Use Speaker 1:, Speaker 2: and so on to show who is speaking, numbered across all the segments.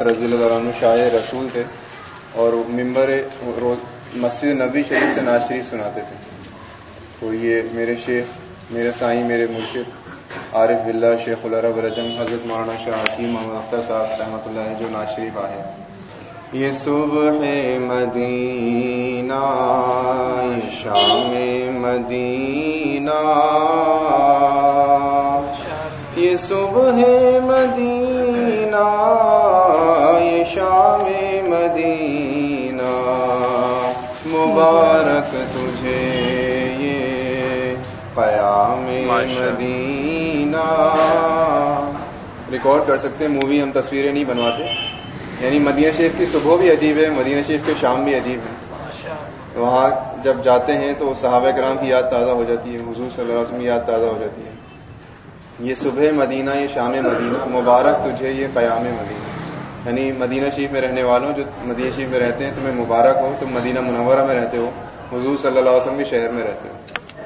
Speaker 1: رضی اللہ عنہ شاہ رسول تھے اور ممبر مسجد نبی شریف سے ناز شریف سناتے تھے۔ تو یہ میرے شیخ، میرے سائیں میرے مرشد عارف بلّہ شیخ العرب رجم حضرت مولانا شاہ حکیم محمد اختر صاحب رحمۃ اللہ جو ناز شریف آئے۔ یہ صبح مدینہ، شام مدینہ۔ یہ صبح مدینہ یہ شام مدینہ۔ مبارک تجھے یہ قیام مدینہ۔ ریکارڈ کر سکتے ہیں مووی ہم تصویریں نہیں بنواتے۔ یعنی مدینہ شریف کی صبح بھی عجیب ہے مدینہ شریف کے شام بھی عجیب ہے۔ وہاں جب جاتے ہیں تو صحابہ کرام کی یاد تازہ ہو جاتی ہے حضور صلی اللہ علیہ وسلم کی یاد تازہ ہو جاتی ہے۔ یہ صبح مدینہ یہ شام مدینہ مبارک تجھے یہ قیام مدینہ۔ یعنی مدینہ شریف میں رہنے والوں جو مدینہ شریف میں رہتے ہیں تمہیں مبارک ہو تم مدینہ منورہ میں رہتے ہو حضور صلی اللہ علیہ وسلم کے شہر میں رہتے ہو۔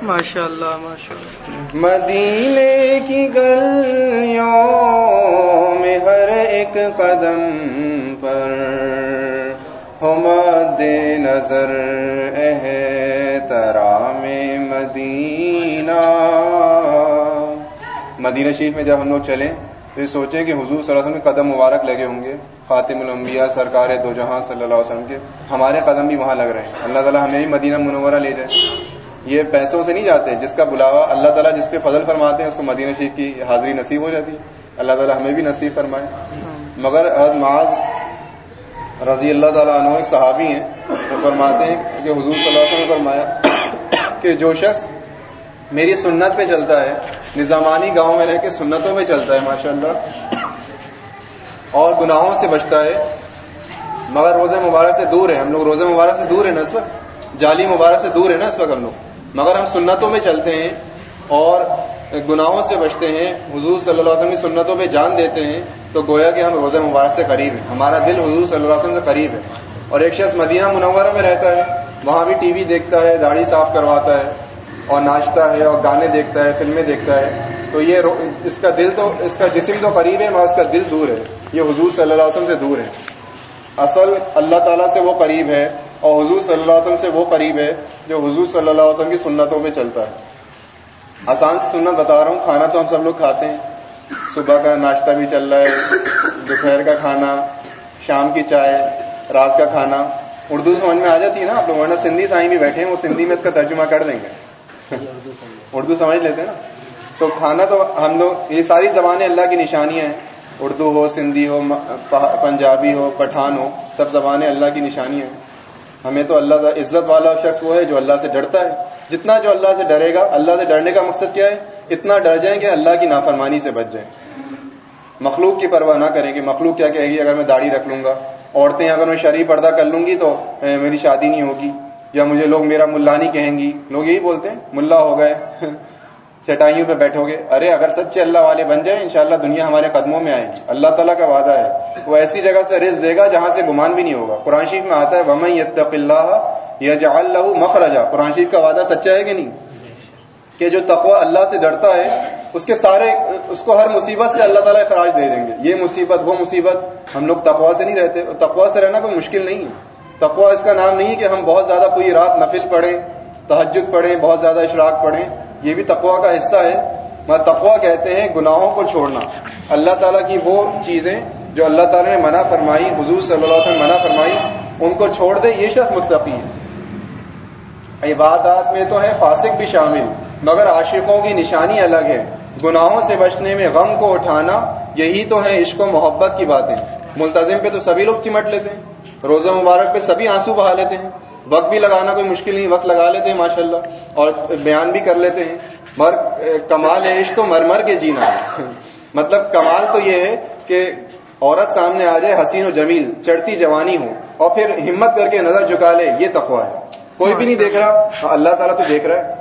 Speaker 2: ماشاء اللہ ماشاء اللہ
Speaker 1: مدینے کی گلیوں میں ہر ایک قدم پر ہماد نظر ترام مدینہ۔ مدینہ شریف میں جب ہم لوگ چلیں تو یہ سوچیں کہ حضور صلی اللہ علیہ وسلم کے قدم مبارک لگے ہوں گے۔ خاتم الانبیاء، سرکار دو جہاں صلی اللہ علیہ وسلم کے۔ ہمارے قدم بھی وہاں لگ رہے ہیں۔ اللہ تعالیٰ ہمیں بھی مدینہ منورہ لے جائے۔ یہ پیسوں سے نہیں جاتے جس کا بلاوا اللہ تعالیٰ جس پہ فضل فرماتے ہیں، اس کو مدینہ شریف کی حاضری نصیب ہو جاتی۔ ہے اللہ تعالیٰ ہمیں بھی نصیب فرمائے۔ مگر حضرت معاذ رضی اللہ تعالیٰ عنہ ایک صحابی ہیں، وہ فرماتے ہیں کہ حضور صلی اللہ علیہ وسلم نے فرمایا کہ جو شخص میری سنت پہ چلتا ہے نظامانی گاؤں میں رہ کے سنتوں میں چلتا ہے ماشاء اللہ اور گناہوں سے بچتا ہے۔ مگر روزہ مبارک سے دور ہے ہم لوگ روزہ مبارک سے دور ہیں نا اس وقت؟ جعلی مبارک سے دور ہے نا اس وقت ہم لوگ۔ مگر ہم سنتوں میں چلتے ہیں اور گناہوں سے بچتے ہیں۔ حضور صلی اللہ علیہ وسلم کی سنتوں پہ جان دیتے ہیں۔ تو گویا کہ ہم روزہ مبارک سے قریب ہیں۔ ہمارا دل حضور صلی اللہ علیہ وسلم سے قریب ہے۔ اور ایک شخص مدینہ منورہ میں رہتا ہے۔ وہاں بھی ٹی وی دیکھتا ہے، داڑھی صاف کرواتا ہے۔ اور ناچتا ہے اور گانے دیکھتا ہے، فلمیں دیکھتا ہے۔ تو یہ اس کا دل تو، اس کا جسم تو قریب ہے، مگر اس کا دل دور ہے۔ یہ حضور صلی اللہ علیہ وسلم سے دور ہے۔ اصل اللہ تعالیٰ سے وہ قریب ہے اور حضور صلی اللہ علیہ وسلم سے وہ قریب ہے جو حضور صلی اللہ علیہ وسلم کی سنتوں میں چلتا ہے۔ آسان سے سنت بتا رہا ہوں، کھانا تو ہم سب لوگ کھاتے ہیں۔ صبح کا ناشتہ بھی چل رہا ہے، دوپہر کا کھانا، شام کی چائے، رات کا کھانا۔ اردو سمجھ میں آ جاتی ہے نا آپ لوگ، ورنہ سندھی سائیں بھی بیٹھے ہیں، وہ سندھی میں اس کا ترجمہ کر دیں گے۔ اردو سمجھ لیتے ہیں نا؟ تو کھانا تو ہم لوگ، یہ ساری زبانیں اللہ کی نشانیاں ہیں۔ اردو ہو، سندھی ہو پنجابی ہو، پٹھان ہو، سب زبانیں اللہ کی نشانیاں ہیں۔ ہمیں تو اللہ کا عزت والا شخص وہ ہے جو اللہ سے ڈرتا ہے۔ جتنا جو اللہ سے ڈرے گا، اللہ سے ڈرنے کا مقصد کیا ہے؟ اتنا ڈر جائیں کہ اللہ کی نافرمانی سے بچ جائیں۔ مخلوق کی پرواہ نہ کریں کہ مخلوق کیا کہے گی، اگر میں داڑھی رکھ لوں گا۔ عورتیں اگر میں شریف پردہ کر لوں گی تو میری شادی نہیں ہوگی۔ یا مجھے لوگ میرا ملا نہیں کہیں گی؟ لوگ یہی بولتے ہیں، ملا ہو گئے۔ چٹائیوں پہ بیٹھو گے۔ ارے، اگر سچے اللہ والے بن جائیں، انشاءاللہ دنیا ہمارے قدموں میں آئے گی۔ اللہ تعالیٰ کا وعدہ ہے۔ وہ ایسی جگہ سے رزق دے گا جہاں سے گمان بھی نہیں ہوگا۔ قرآن شریف میں آتا ہے وم یتق اللہ یا اللہ مخرجا۔ قرآن شریف کا وعدہ سچا ہے کہ نہیں؟ کہ جو تقوی اللہ سے ڈرتا ہے، اس کے سارے، اس کو ہر مصیبت سے اللہ تعالیٰ اخراج دے دیں گے۔ یہ مصیبت، وہ مصیبت، ہم لوگ تقوا سے نہیں رہتے۔ تقوا سے رہنا کوئی مشکل نہیں ہے۔ تقوا اس کا نام نہیں ہے کہ ہم بہت زیادہ پوری رات نفل پڑھیں تحجد پڑھیں، بہت زیادہ اشراق پڑھیں، یہ بھی تقوا کا حصہ ہے۔ میں تقوا کہتے ہیں گناہوں کو چھوڑنا۔ اللہ تعالیٰ کی وہ چیزیں جو اللہ تعالیٰ نے منع فرمائی، حضور صلی اللہ علیہ وسلم منع فرمائی، ان کو چھوڑ دے یہ شخص متقی ہے۔ عبادات میں تو ہے فاسق بھی شامل، مگر عاشقوں کی نشانی الگ ہے۔ گناہوں سے بچنے میں غم کو اٹھانا، یہی تو ہے عشق و محبت کی باتیں۔ ملتظم پہ تو سبھی لوگ چمٹ لیتے ہیں۔ روزہ مبارک پہ سبھی آنسو بہا لیتے ہیں۔ وقت بھی لگانا کوئی مشکل نہیں، وقت لگا لیتے ہیں، ماشاءاللہ، اور بیان بھی کر لیتے ہیں۔ مر کمال ہے عشق تو مر مر کے جینا ہے۔ مطلب کمال تو یہ ہے کہ عورت سامنے آ جائے، حسین و جمیل، چڑھتی جوانی ہو اور پھر ہمت کر کے نظر جھکا لے، یہ تقوا ہے۔ کوئی بھی نہیں دیکھ رہا ہاں، اللہ تعالیٰ تو دیکھ رہا ہے۔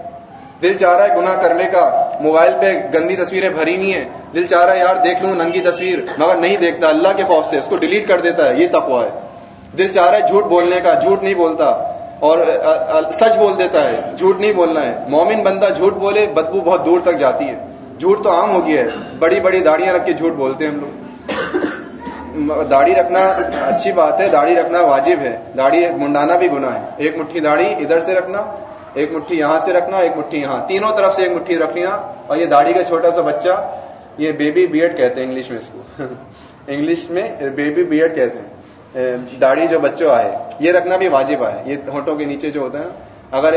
Speaker 1: دل چاہ رہا ہے گناہ کرنے کا، موبائل پہ گندی تصویریں بھری نہیں ہے دل چاہ رہا ہے، یار، دیکھ لوں، ننگی تصویر، مگر نہیں دیکھتا، اللہ کے خوف سے اس کو ڈیلیٹ کر دیتا ہے، یہ تقوا ہے۔ دل چاہ رہا ہے جھوٹ بولنے کا، جھوٹ نہیں بولتا۔ اور سچ بول دیتا ہے، جھوٹ نہیں بولنا ہے۔ مومن بندہ جھوٹ بولے، بدبو بہت دور تک جاتی ہے۔ جھوٹ تو عام ہو گیا ہے۔ بڑی بڑی داڑیاں رکھ کے جھوٹ بولتے ہیں ہم لوگ۔ داڑھی رکھنا اچھی بات ہے، داڑھی رکھنا واجب ہے۔ داڑھی منڈانا بھی گناہ ہے۔ ایک مٹھی داڑھی ادھر سے رکھنا، ایک مٹھی یہاں سے رکھنا، ایک مٹھی یہاں۔ تینوں طرف سے ایک مٹھی رکھنا اور یہ داڑھی کا چھوٹا سا بچہ، یہ بیبی بیئڈ کہتے ہیں انگلش میں اس کو۔ انگلش میں بیبی بیئڈ کہتے ہیں۔ داڑھی جو بچوں آئے، یہ رکھنا بھی واجب آئے یہ ہونٹوں کے نیچے جو ہوتا ہے، اگر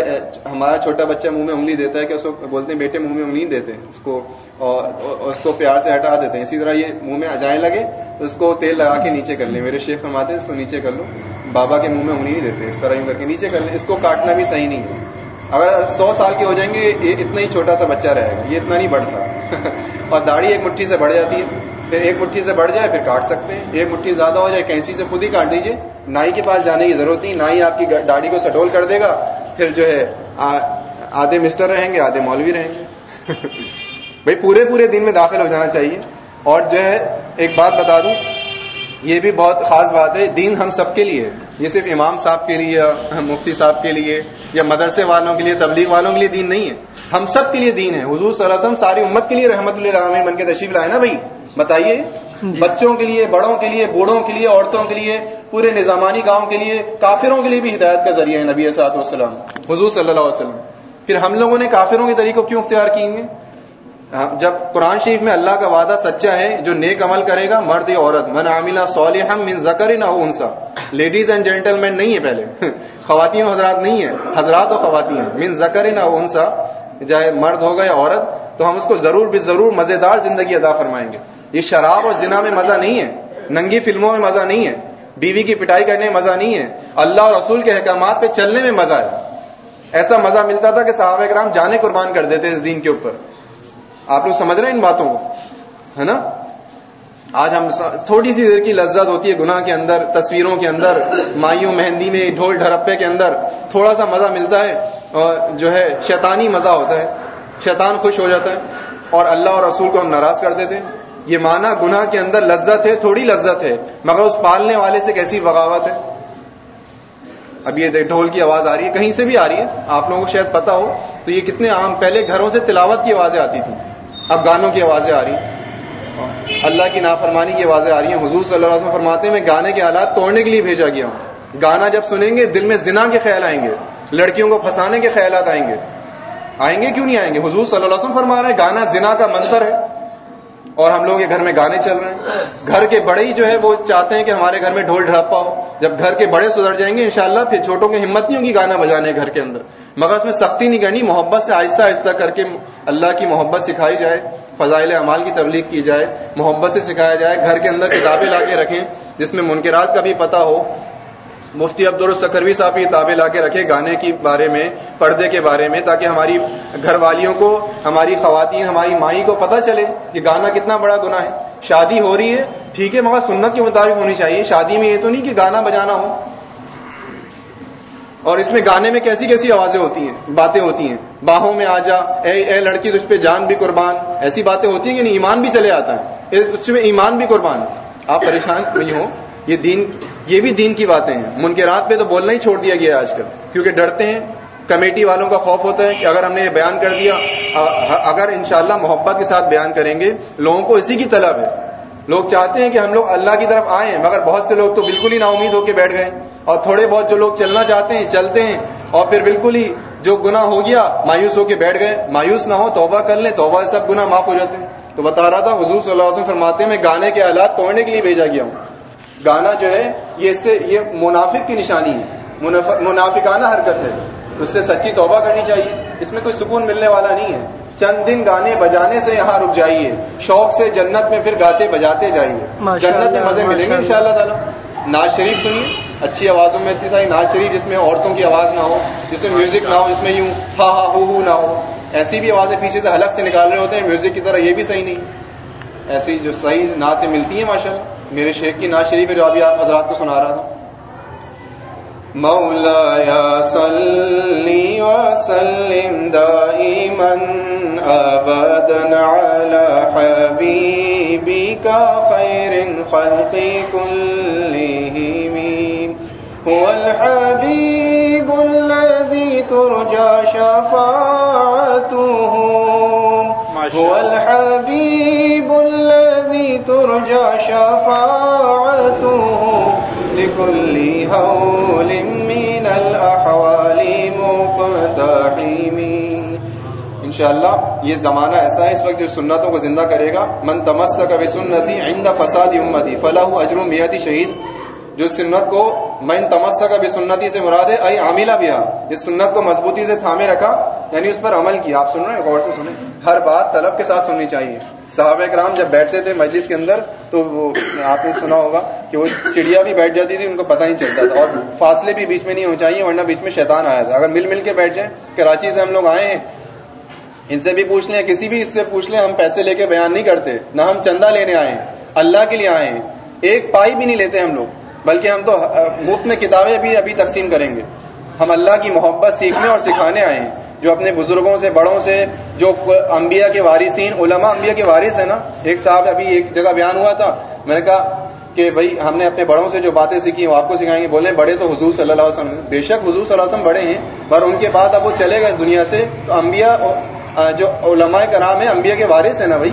Speaker 1: ہمارا چھوٹا بچہ منہ میں انگلی دیتا ہے کہ اس کو بولتے ہیں، بیٹے منہ میں انگلی دیتے ہیں اس کو، اور اس کو پیار سے ہٹا دیتے ہیں۔ اسی طرح یہ منہ میں اجائیں لگے، تو اس کو تیل لگا کے نیچے کر لیں۔ میرے شیخ فرماتے ہیں، اس کو نیچے کر لو۔ بابا کے منہ میں انگلی نہیں دیتے، اس طرح یوں کر کے نیچے کر لیں۔ اس کو کاٹنا بھی صحیح نہیں ہے۔ اگر سو سال کے ہو جائیں گے، یہ اتنا ہی چھوٹا سا بچہ رہے گا، یہ اتنا نہیں بڑھتا اور داڑھی ایک مٹھی سے بڑھ جاتی ہے۔ پھر ایک مٹھی سے بڑھ جائے، پھر کاٹ سکتے ہیں۔ ایک مٹھی زیادہ ہو جائے، کینچی سے خود ہی کاٹ دیجیے نائی کے پاس جانے کی ضرورت نہیں نائی آپ کی داڑھی کو سٹول کر دے گا، پھر جو ہے آدھے مسٹر رہیں گے، آدھے مولوی رہیں گے۔ بھائی، پورے پورے دن میں داخل ہو جانا چاہیے۔ اور جو ہے، ایک بات بتا دوں، یہ بھی بہت خاص بات ہے، دین ہم سب کے لیے، یہ صرف امام صاحب کے لیے یا مفتی صاحب کے لیے یا مدرسے والوں کے لیے، تبلیغ والوں کے لیے دین نہیں ہے۔ ہم سب کے لیے دین ہے۔ حضور صلی اللہ علیہ وسلم ساری امت کے لیے رحمت اللہ بن کے تشریف لائے نا بھائی؟ بتائیے جی۔ بچوں کے لیے بڑوں کے لیے بوڑھوں کے لیے عورتوں کے لیے پورے نظامانی گاؤں کے لیے کافروں کے لیے بھی ہدایت کا ذریعہ ہے نبی صلاحت والسلام۔ حضور صلی اللہ علیہ وسلم۔ پھر ہم لوگوں نے کافروں کے طریقوں کیوں اختیار کیے ہیں جب قرآن شریف میں اللہ کا وعدہ سچا ہے جو نیک عمل کرے گا مرد یا عورت من عاملہ صالح من ذکر نہ انسا لیڈیز اینڈ جینٹل مین نہیں ہے پہلے۔ خواتین و حضرات نہیں ہے حضرات و خواتین من ذکر نہ انسا چاہے مرد ہوگا یا عورت تو ہم اس کو ضرور بھی ضرور مزیدار زندگی ادا فرمائیں گے۔ یہ شراب اور زنا میں مزہ نہیں ہے، ننگی فلموں میں مزہ نہیں ہے، بیوی کی پٹائی کرنے میں مزہ نہیں ہے، اللہ اور رسول کے احکامات پہ چلنے میں مزہ ہے۔ ایسا مزہ ملتا تھا کہ صحابہ کرام جانے قربان کر دیتے اس دین کے اوپر۔ آپ لوگ سمجھ رہے ہیں ان باتوں کو؟ ہے نا؟ آج ہم تھوڑی سی دیر کی لذت ہوتی ہے گناہ کے اندر، تصویروں کے اندر، مائیوں، مہندی میں، ڈھول ڈھرپے کے اندر۔ تھوڑا سا مزہ ملتا ہے اور جو ہے شیطانی مزہ ہوتا ہے۔ شیطان خوش ہو جاتا ہے اور اللہ اور رسول کو ہم ناراض کر دیتے ہیں۔ یہ مانا گناہ کے اندر لذت ہے، تھوڑی لذت ہے، مگر اس پالنے والے سے کیسی بغاوت ہے؟ اب یہ ڈھول کی آواز آ رہی ہے، کہیں سے بھی آ رہی ہے، آپ لوگوں کو شاید پتا ہو، تو یہ کتنے عام، پہلے گھروں سے تلاوت کی آوازیں آتی تھیں، اب گانوں کی آوازیں آ رہی ہیں۔ اللہ کی نافرمانی کی آوازیں آ رہی ہیں۔ حضور صلی اللہ علیہ وسلم فرماتے ہیں، میں گانے کے حالات توڑنے کے لیے بھیجا گیا ہوں۔ گانا جب سنیں گے، دل میں زنا کے خیال آئیں گے، لڑکیوں کو پھنسانے کے خیالات آئیں گے۔ آئیں گے؟ کیوں نہیں آئیں گے؟ حضور صلی اللہ علیہ وسلم فرما رہے ہیں، گانا زنا کا منتر ہے۔ اور ہم لوگ کے گھر میں گانے چل رہے ہیں۔ گھر کے بڑے ہی جو ہے وہ چاہتے ہیں کہ ہمارے گھر میں ڈھول ڈھڑپا ہو۔ جب گھر کے بڑے سدھر جائیں گے انشاءاللہ پھر چھوٹوں کی ہمت نہیں ہوگی گانا بجانے گھر کے اندر۔ مگر اس میں سختی نہیں کرنی، محبت سے آہستہ آہستہ کر کے اللہ کی محبت سکھائی جائے، فضائل اعمال کی تبلیغ کی جائے، محبت سے سکھایا جائے، گھر کے اندر کتابیں لا کے رکھیں، جس میں منکرات کا بھی پتہ ہو۔ مفتی عبد السکروی صاحب یہ کتابیں لا کے رکھے گانے کے بارے میں، پردے کے بارے میں، تاکہ ہماری گھر والیوں کو، ہماری خواتین، ہماری مائی کو پتہ چلے کہ گانا کتنا بڑا گناہ ہے۔ شادی ہو رہی ہے، ٹھیک ہے، مگر سنت کے مطابق ہونی چاہیے۔ شادی میں یہ تو نہیں کہ گانا بجانا ہو۔ اور اس میں گانے میں کیسی کیسی آوازیں ہوتی ہیں؟ باتیں ہوتی ہیں۔ باہوں میں آ جا، اے اے لڑکی، تجھ پہ جان بھی قربان۔ ایسی باتیں ہوتی ہیں کہ نہیں، ایمان بھی چلے آتا ہے۔ اس میں ایمان بھی قربان آپ پریشان نہیں ہو یہ دین، یہ بھی دین کی باتیں ہیں۔ منکرات پہ تو بولنا ہی چھوڑ دیا گیا آج کل۔ کیونکہ ڈرتے ہیں، کمیٹی والوں کا خوف ہوتا ہے کہ اگر ہم نے یہ بیان کر دیا اگر انشاءاللہ محبت کے ساتھ بیان کریں گے، لوگوں کو اسی کی طلب ہے۔ لوگ چاہتے ہیں کہ ہم لوگ اللہ کی طرف آئیں، مگر بہت سے لوگ تو بالکل ہی نا امید ہو کے بیٹھ گئے۔ اور تھوڑے بہت جو لوگ چلنا چاہتے ہیں، چلتے ہیں۔ اور پھر بالکل ہی جو گنا ہو گیا، مایوس ہو کے بیٹھ گئے۔ مایوس نہ ہو، توبہ کر لیں، توبہ سب گنا معاف ہو جاتے ہیں۔ تو بتا رہا تھا، حضور صلی اللہ علیہ وسلم فرماتے ہیں، میں گانے کے آلات توڑنے کے لیے بھیجا گیا ہوں۔ گانا جو ہے یہ اس سے یہ منافق کی نشانی ہے۔ منافقانہ حرکت ہے۔ اس سے سچی توبہ کرنی چاہیے۔ اس میں کوئی سکون ملنے والا نہیں ہے۔ چند دن گانے بجانے سے یہاں رک جائیے۔ شوق سے جنت میں پھر گاتے بجاتے جائیے۔ جنت میں مزے ملیں گے ان شاء اللہ تعالیٰ۔ ناز شریف سنیے۔ اچھی آوازوں میں اتنی ساری ناز شریف جس میں عورتوں کی آواز نہ ہو جس میں میوزک نہ ہو جس میں یوں ہا ہا ہو ہو نہ ہو۔ ایسی بھی آوازیں پیچھے سے حلق سے نکال رہے ہوتے ہیں۔ میوزک کی طرح یہ بھی صحیح نہیں۔ ایسی جو صحیح نعتیں ملتی ہیں ماشاء اللہ میرے شیخ کی ناز شریف ہے جو ابھی آپ حضرات کو سنا رہا تھا۔ مولا یا صلی وسلم دائما ابدا على حبيبك خير الخلق كلهم هو الحبيب الذي ترجى شفاعته هو الحبيب الذي ترجى شفاعته لكل هول من الأحوال مقتحم انشاءاللہ یہ زمانہ ایسا ہے اس وقت جو سنتوں کو زندہ کرے گا. من تمسک بسنتی عند فساد امتی فلاح اجر میتی شہید. جو سنت کو من تمسک بسنتی سے مراد ہے اے عاملہ بیا اس سنت کو مضبوطی سے تھامے رکھا یعنی اس پر عمل کیا۔ آپ سن رہے ہیں، غور سے سنیں۔ ہر بات طلب کے ساتھ سننی چاہیے۔ صحابہ کرام جب بیٹھتے تھے مجلس کے اندر، تو وہ آپ نے سنا ہوگا کہ وہ چڑیا بھی بیٹھ جاتی تھی، ان کو پتہ نہیں چلتا تھا۔ اور فاصلے بھی بیچ میں نہیں ہو چاہیے، ورنہ بیچ میں شیطان آیا تھا۔ اگر مل مل کے بیٹھ جائیں، کراچی سے ہم لوگ آئے ہیں، ان سے بھی پوچھ لیں، کسی بھی اس سے پوچھ لیں، ہم پیسے لے کے بیان نہیں کرتے، نہ ہم چندہ لینے آئے ہیں، اللہ کے لیے آئے ہیں۔ ایک پائی بھی نہیں لیتے ہم لوگ۔ بلکہ ہم تو مفت میں کتابیں بھی ابھی تقسیم کریں گے۔ ہم اللہ کی محبت سیکھنے اور سکھانے آئے ہیں۔ جو اپنے بزرگوں سے، بڑوں سے، جو انبیاء کے وارثین، علماء انبیاء کے وارث ہیں نا۔ ایک صاحب ابھی ایک جگہ بیان ہوا تھا۔ میں نے کہا کہ بھائی، ہم نے اپنے بڑوں سے جو باتیں سیکھی وہ آپ کو سکھائیں گے۔ بولے، بڑے تو حضور صلی اللہ علیہ وسلم بے شک حضور صلی اللہ علیہ وسلم بڑے ہیں پر ان کے بعد اب وہ چلے گئے اس دنیا سے۔ تو انبیاء جو علماء کرام ہیں، انبیاء کے وارث ہیں نا بھائی۔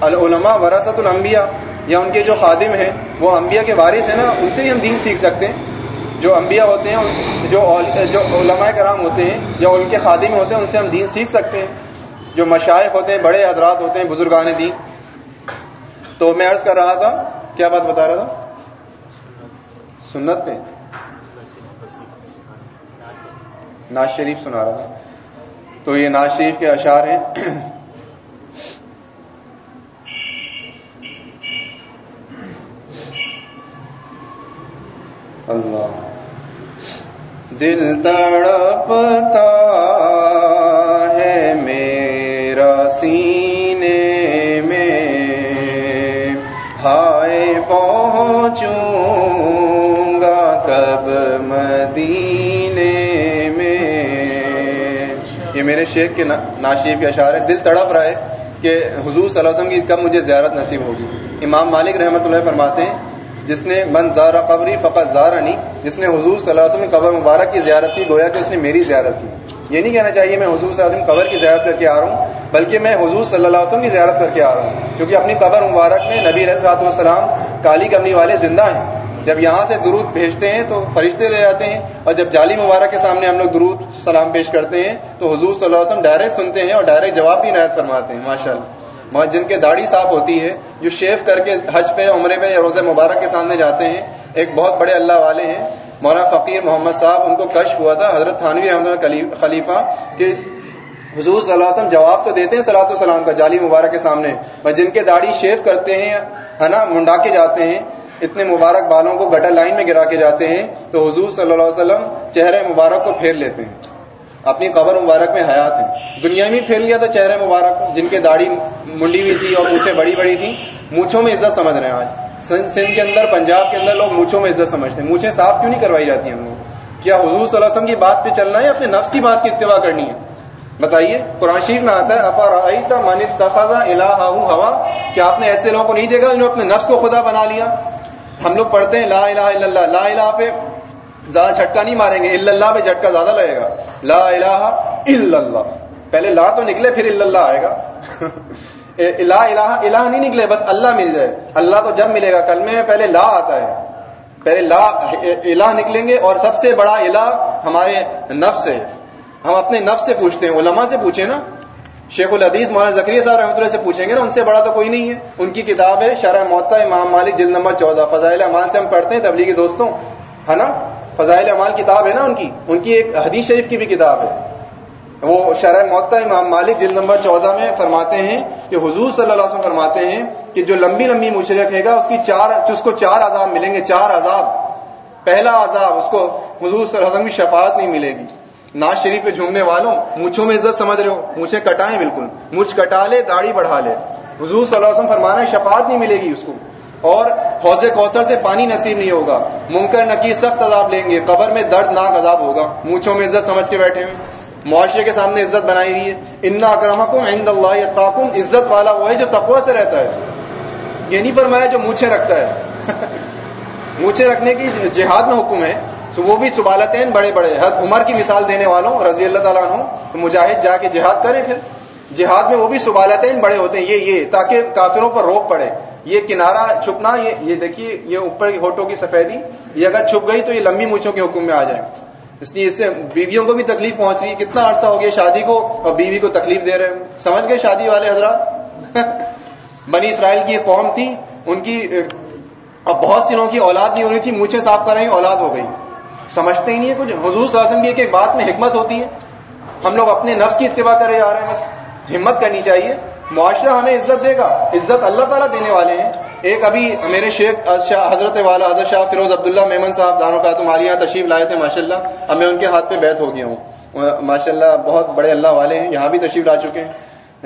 Speaker 1: العلماء وراثت الانبیاء۔ یا ان کے جو خادم ہیں، وہ انبیاء کے وارث ہیں نا ان سے ہی ہم دین سیکھ سکتے ہیں۔ جو انبیاء ہوتے ہیں جو جو علماء کرام ہوتے ہیں، یا ان کے خادم ہوتے ہیں، ان سے ہم دین سیکھ سکتے ہیں۔ جو مشائق ہوتے ہیں، بڑے حضرات ہوتے ہیں، بزرگان دین۔ تو میں عرض کر رہا تھا، کیا بات بتا رہا تھا؟ سنت پہ۔ ناز شریف سنا رہا تھا۔ تو یہ ناز شریف کے اشعار ہیں۔ اللہ۔ دل تڑپتا ہے میرا سینے میں۔ ہائے پہنچوں گا کب مدینے میں۔ یہ میرے شیخ کے ناشیف کے اشعار ہے دل تڑپ رہا ہے کہ حضور صلی اللہ علیہ وسلم کی کب مجھے زیارت نصیب ہوگی۔ امام مالک رحمۃ اللہ فرماتے ہیں جس نے من زار قبری فقط زارنی، جس نے حضور صلی اللہ علیہ وسلم قبر مبارک کی زیارت کی، گویا کہ اس نے میری زیارت کی۔ یہ نہیں کہنا چاہیے میں حضور صلی اللہ علیہ وسلم قبر کی زیارت کر کے آ رہا ہوں، بلکہ میں حضور صلی اللہ علیہ وسلم کی زیارت کر کے آ رہا ہوں۔ کیونکہ اپنی قبر مبارک میں نبی رضاط والسلام کالی کمنی والے زندہ ہیں۔ جب یہاں سے درود بھیجتے ہیں تو فرشتے لے جاتے ہیں، اور جب جالی مبارک کے سامنے ہم لوگ درود سلام پیش کرتے ہیں تو حضور صلی اللہ علیہ وسلم ڈائریکٹ سنتے ہیں اور ڈائریکٹ جواب بھی نایت فرماتے ہیں ماشاء اللہ جن کے داڑھی صاف ہوتی ہے، جو شیف کر کے حج پہ، عمرے پہ یا روز مبارک کے سامنے جاتے ہیں، ایک بہت بڑے اللہ والے ہیں۔ مولانا فقیر محمد صاحب، ان کو کشف ہوا تھا، حضرت تھانوی رحمۃ اللہ خلیفہ، کہ حضور صلی اللہ علیہ وسلم جواب تو دیتے ہیں سلاۃ السلام کا جالی مبارک کے سامنے۔ جن کے داڑھی شیف کرتے ہیں، ہے نا، منڈا کے جاتے ہیں، اتنے مبارک بالوں کو گٹر لائن میں گرا کے جاتے ہیں، تو حضور صلی اللہ علیہ وسلم چہرے مبارک کو پھیر لیتے ہیں۔ اپنی قبر مبارک میں حیات ہیں دنیا میں پھیر لیا تھا، چہرے مبارک، جن کے داڑھی منڈی ہوئی تھی اور مونچھیں بڑی بڑی تھی مونچھوں میں عزت سمجھ رہے ہیں آج۔ سندھ کے اندر، پنجاب کے اندر لوگ مونچھوں میں عزت سمجھتے ہیں۔ مونچھیں صاف کیوں نہیں کروائی جاتی ہیں ہم لوگ؟ کیا حضور صلی اللہ علیہ وسلم کی بات پہ چلنا ہے اپنے نفس کی بات کی اتباع کرنی ہے؟ بتائیے، قرآن شریف میں آتا ہے افا من تفاظا الہ ہوا کہ آپ نے ایسے لوگوں کو نہیں دیکھا جنہوں نے اپنے نفس کو خدا بنا لیا؟ ہم لوگ پڑھتے ہیں، لا الہ الا اللہ لا الہ پہ زیادہ جھٹکا نہیں ماریں گے، اللہ پہ جھٹکا زیادہ لگے گا۔ لا الہ الا اللہ۔ پہلے لا تو نکلے، پھر اللہ آئے گا۔ الہ الہ الہ نہیں نکلے، بس اللہ مل جائے۔ اللہ تو جب ملے گا کلمے میں پہلے لا آتا ہے۔ پہلے لا، الہ نکلیں گے اور سب سے بڑا الہ ہمارے نفس ہے۔ ہم اپنے نفس سے پوچھتے ہیں، علماء سے پوچھیں نا۔ شیخ الحدیث مولانا زکری صاحب رحمۃ اللہ سے پوچھیں گے نا، ان سے بڑا تو کوئی نہیں ہے۔ ان کی کتاب ہے شرح معطا امام مالک جلد نمبر چودہ، فضائل امان سے ہم پڑھتے ہیں تبلیغی دوستوں، ہے نا؟ فضائل امال کتاب ہے نا ان کی؟ ان کی ایک حدیث شریف کی بھی کتاب ہے۔ وہ شرح معطا امام مالک جلد نمبر چودہ میں فرماتے ہیں کہ حضور صلی اللہ علیہ وسلم فرماتے ہیں کہ جو لمبی لمبی مچھ رکھے گا، اس کی چار، اس کو چار عذاب ملیں گے، چار عذاب۔ پہلا عذاب، اس کو حضور صلی اللہ علیہ وسلم کی شفاعت نہیں ملے گی۔ ناز شریف پہ جھومنے والوں، مونچھوں میں عزت سمجھ رہے ہو، مونچھیں کٹائیں بالکل۔ مجھ کٹا لے، داڑھی بڑھا لے۔ حضور صلی اللہ علیہ وسلم فرمانا ہے شفاعت نہیں ملے گی اس کو۔ اور حوض کوثر سے پانی نصیب نہیں ہوگا۔ منکر نکی سخت عذاب لیں گے۔ قبر میں دردناک عذاب ہوگا۔ مونچھوں میں عزت سمجھ کے بیٹھے ہیں معاشرے کے سامنے عزت بنائی ہوئی ہے۔ انا اکرمکم عند اللہ یتقاکم عزت والا وہ ہے جو تقوی سے رہتا ہے۔ یہ نہیں فرمایا جو مونچھیں رکھتا ہے۔ مونچھیں رکھنے کی جہاد میں حکم ہے۔ تو وہ بھی سبالتین بڑے بڑے۔ حد عمر کی مثال دینے والوں رضی اللہ تعالیٰ عنہ۔ تو مجاہد جا کے جہاد کریں پھر۔ جہاد میں وہ بھی سبالتین بڑے ہوتے ہیں۔ یہ یہ تاکہ کافروں پر روک پڑے۔ یہ کنارا چھپنا، یہ یہ دیکھیے، یہ اوپر ہوٹوں کی سفیدی، یہ اگر چھپ گئی تو یہ لمبی مونچھوں کے حکم میں آ جائے۔ اس لیے اس سے بیویوں کو بھی تکلیف پہنچ رہی ہے۔ کتنا عرصہ ہو گیا شادی کو اور بیوی کو تکلیف دے رہے ہیں۔ سمجھ گئے شادی والے حضرات؟ بنی اسرائیل کی ایک قوم تھی، ان کی، اب بہت سی لوگوں کی اولاد نہیں ہو رہی تھی، مونچھیں صاف کر رہی اولاد ہو گئی۔ سمجھتے ہی نہیں ہے کچھ۔ حضور صلی اللہ علیہ وسلم کی ایک بات میں حکمت ہوتی ہے۔ ہم لوگ اپنے نفس کی اتباع کرے جا رہے ہیں، بس ہمت کرنی چاہیے۔ معاشرہ ہمیں عزت دے گا، عزت اللہ تعالیٰ دینے والے ہیں۔ ایک ابھی میرے شیخ حضرت والا حضرت شاہ فیروز عبداللہ میمن صاحب، دانوں کا تمہاری یہاں تشریف لائے تھے ماشاء اللہ اب میں ان کے ہاتھ پہ بیت ہو گیا ہوں۔ ماشاء اللہ بہت بڑے اللہ والے ہیں، یہاں بھی تشریف لا چکے ہیں۔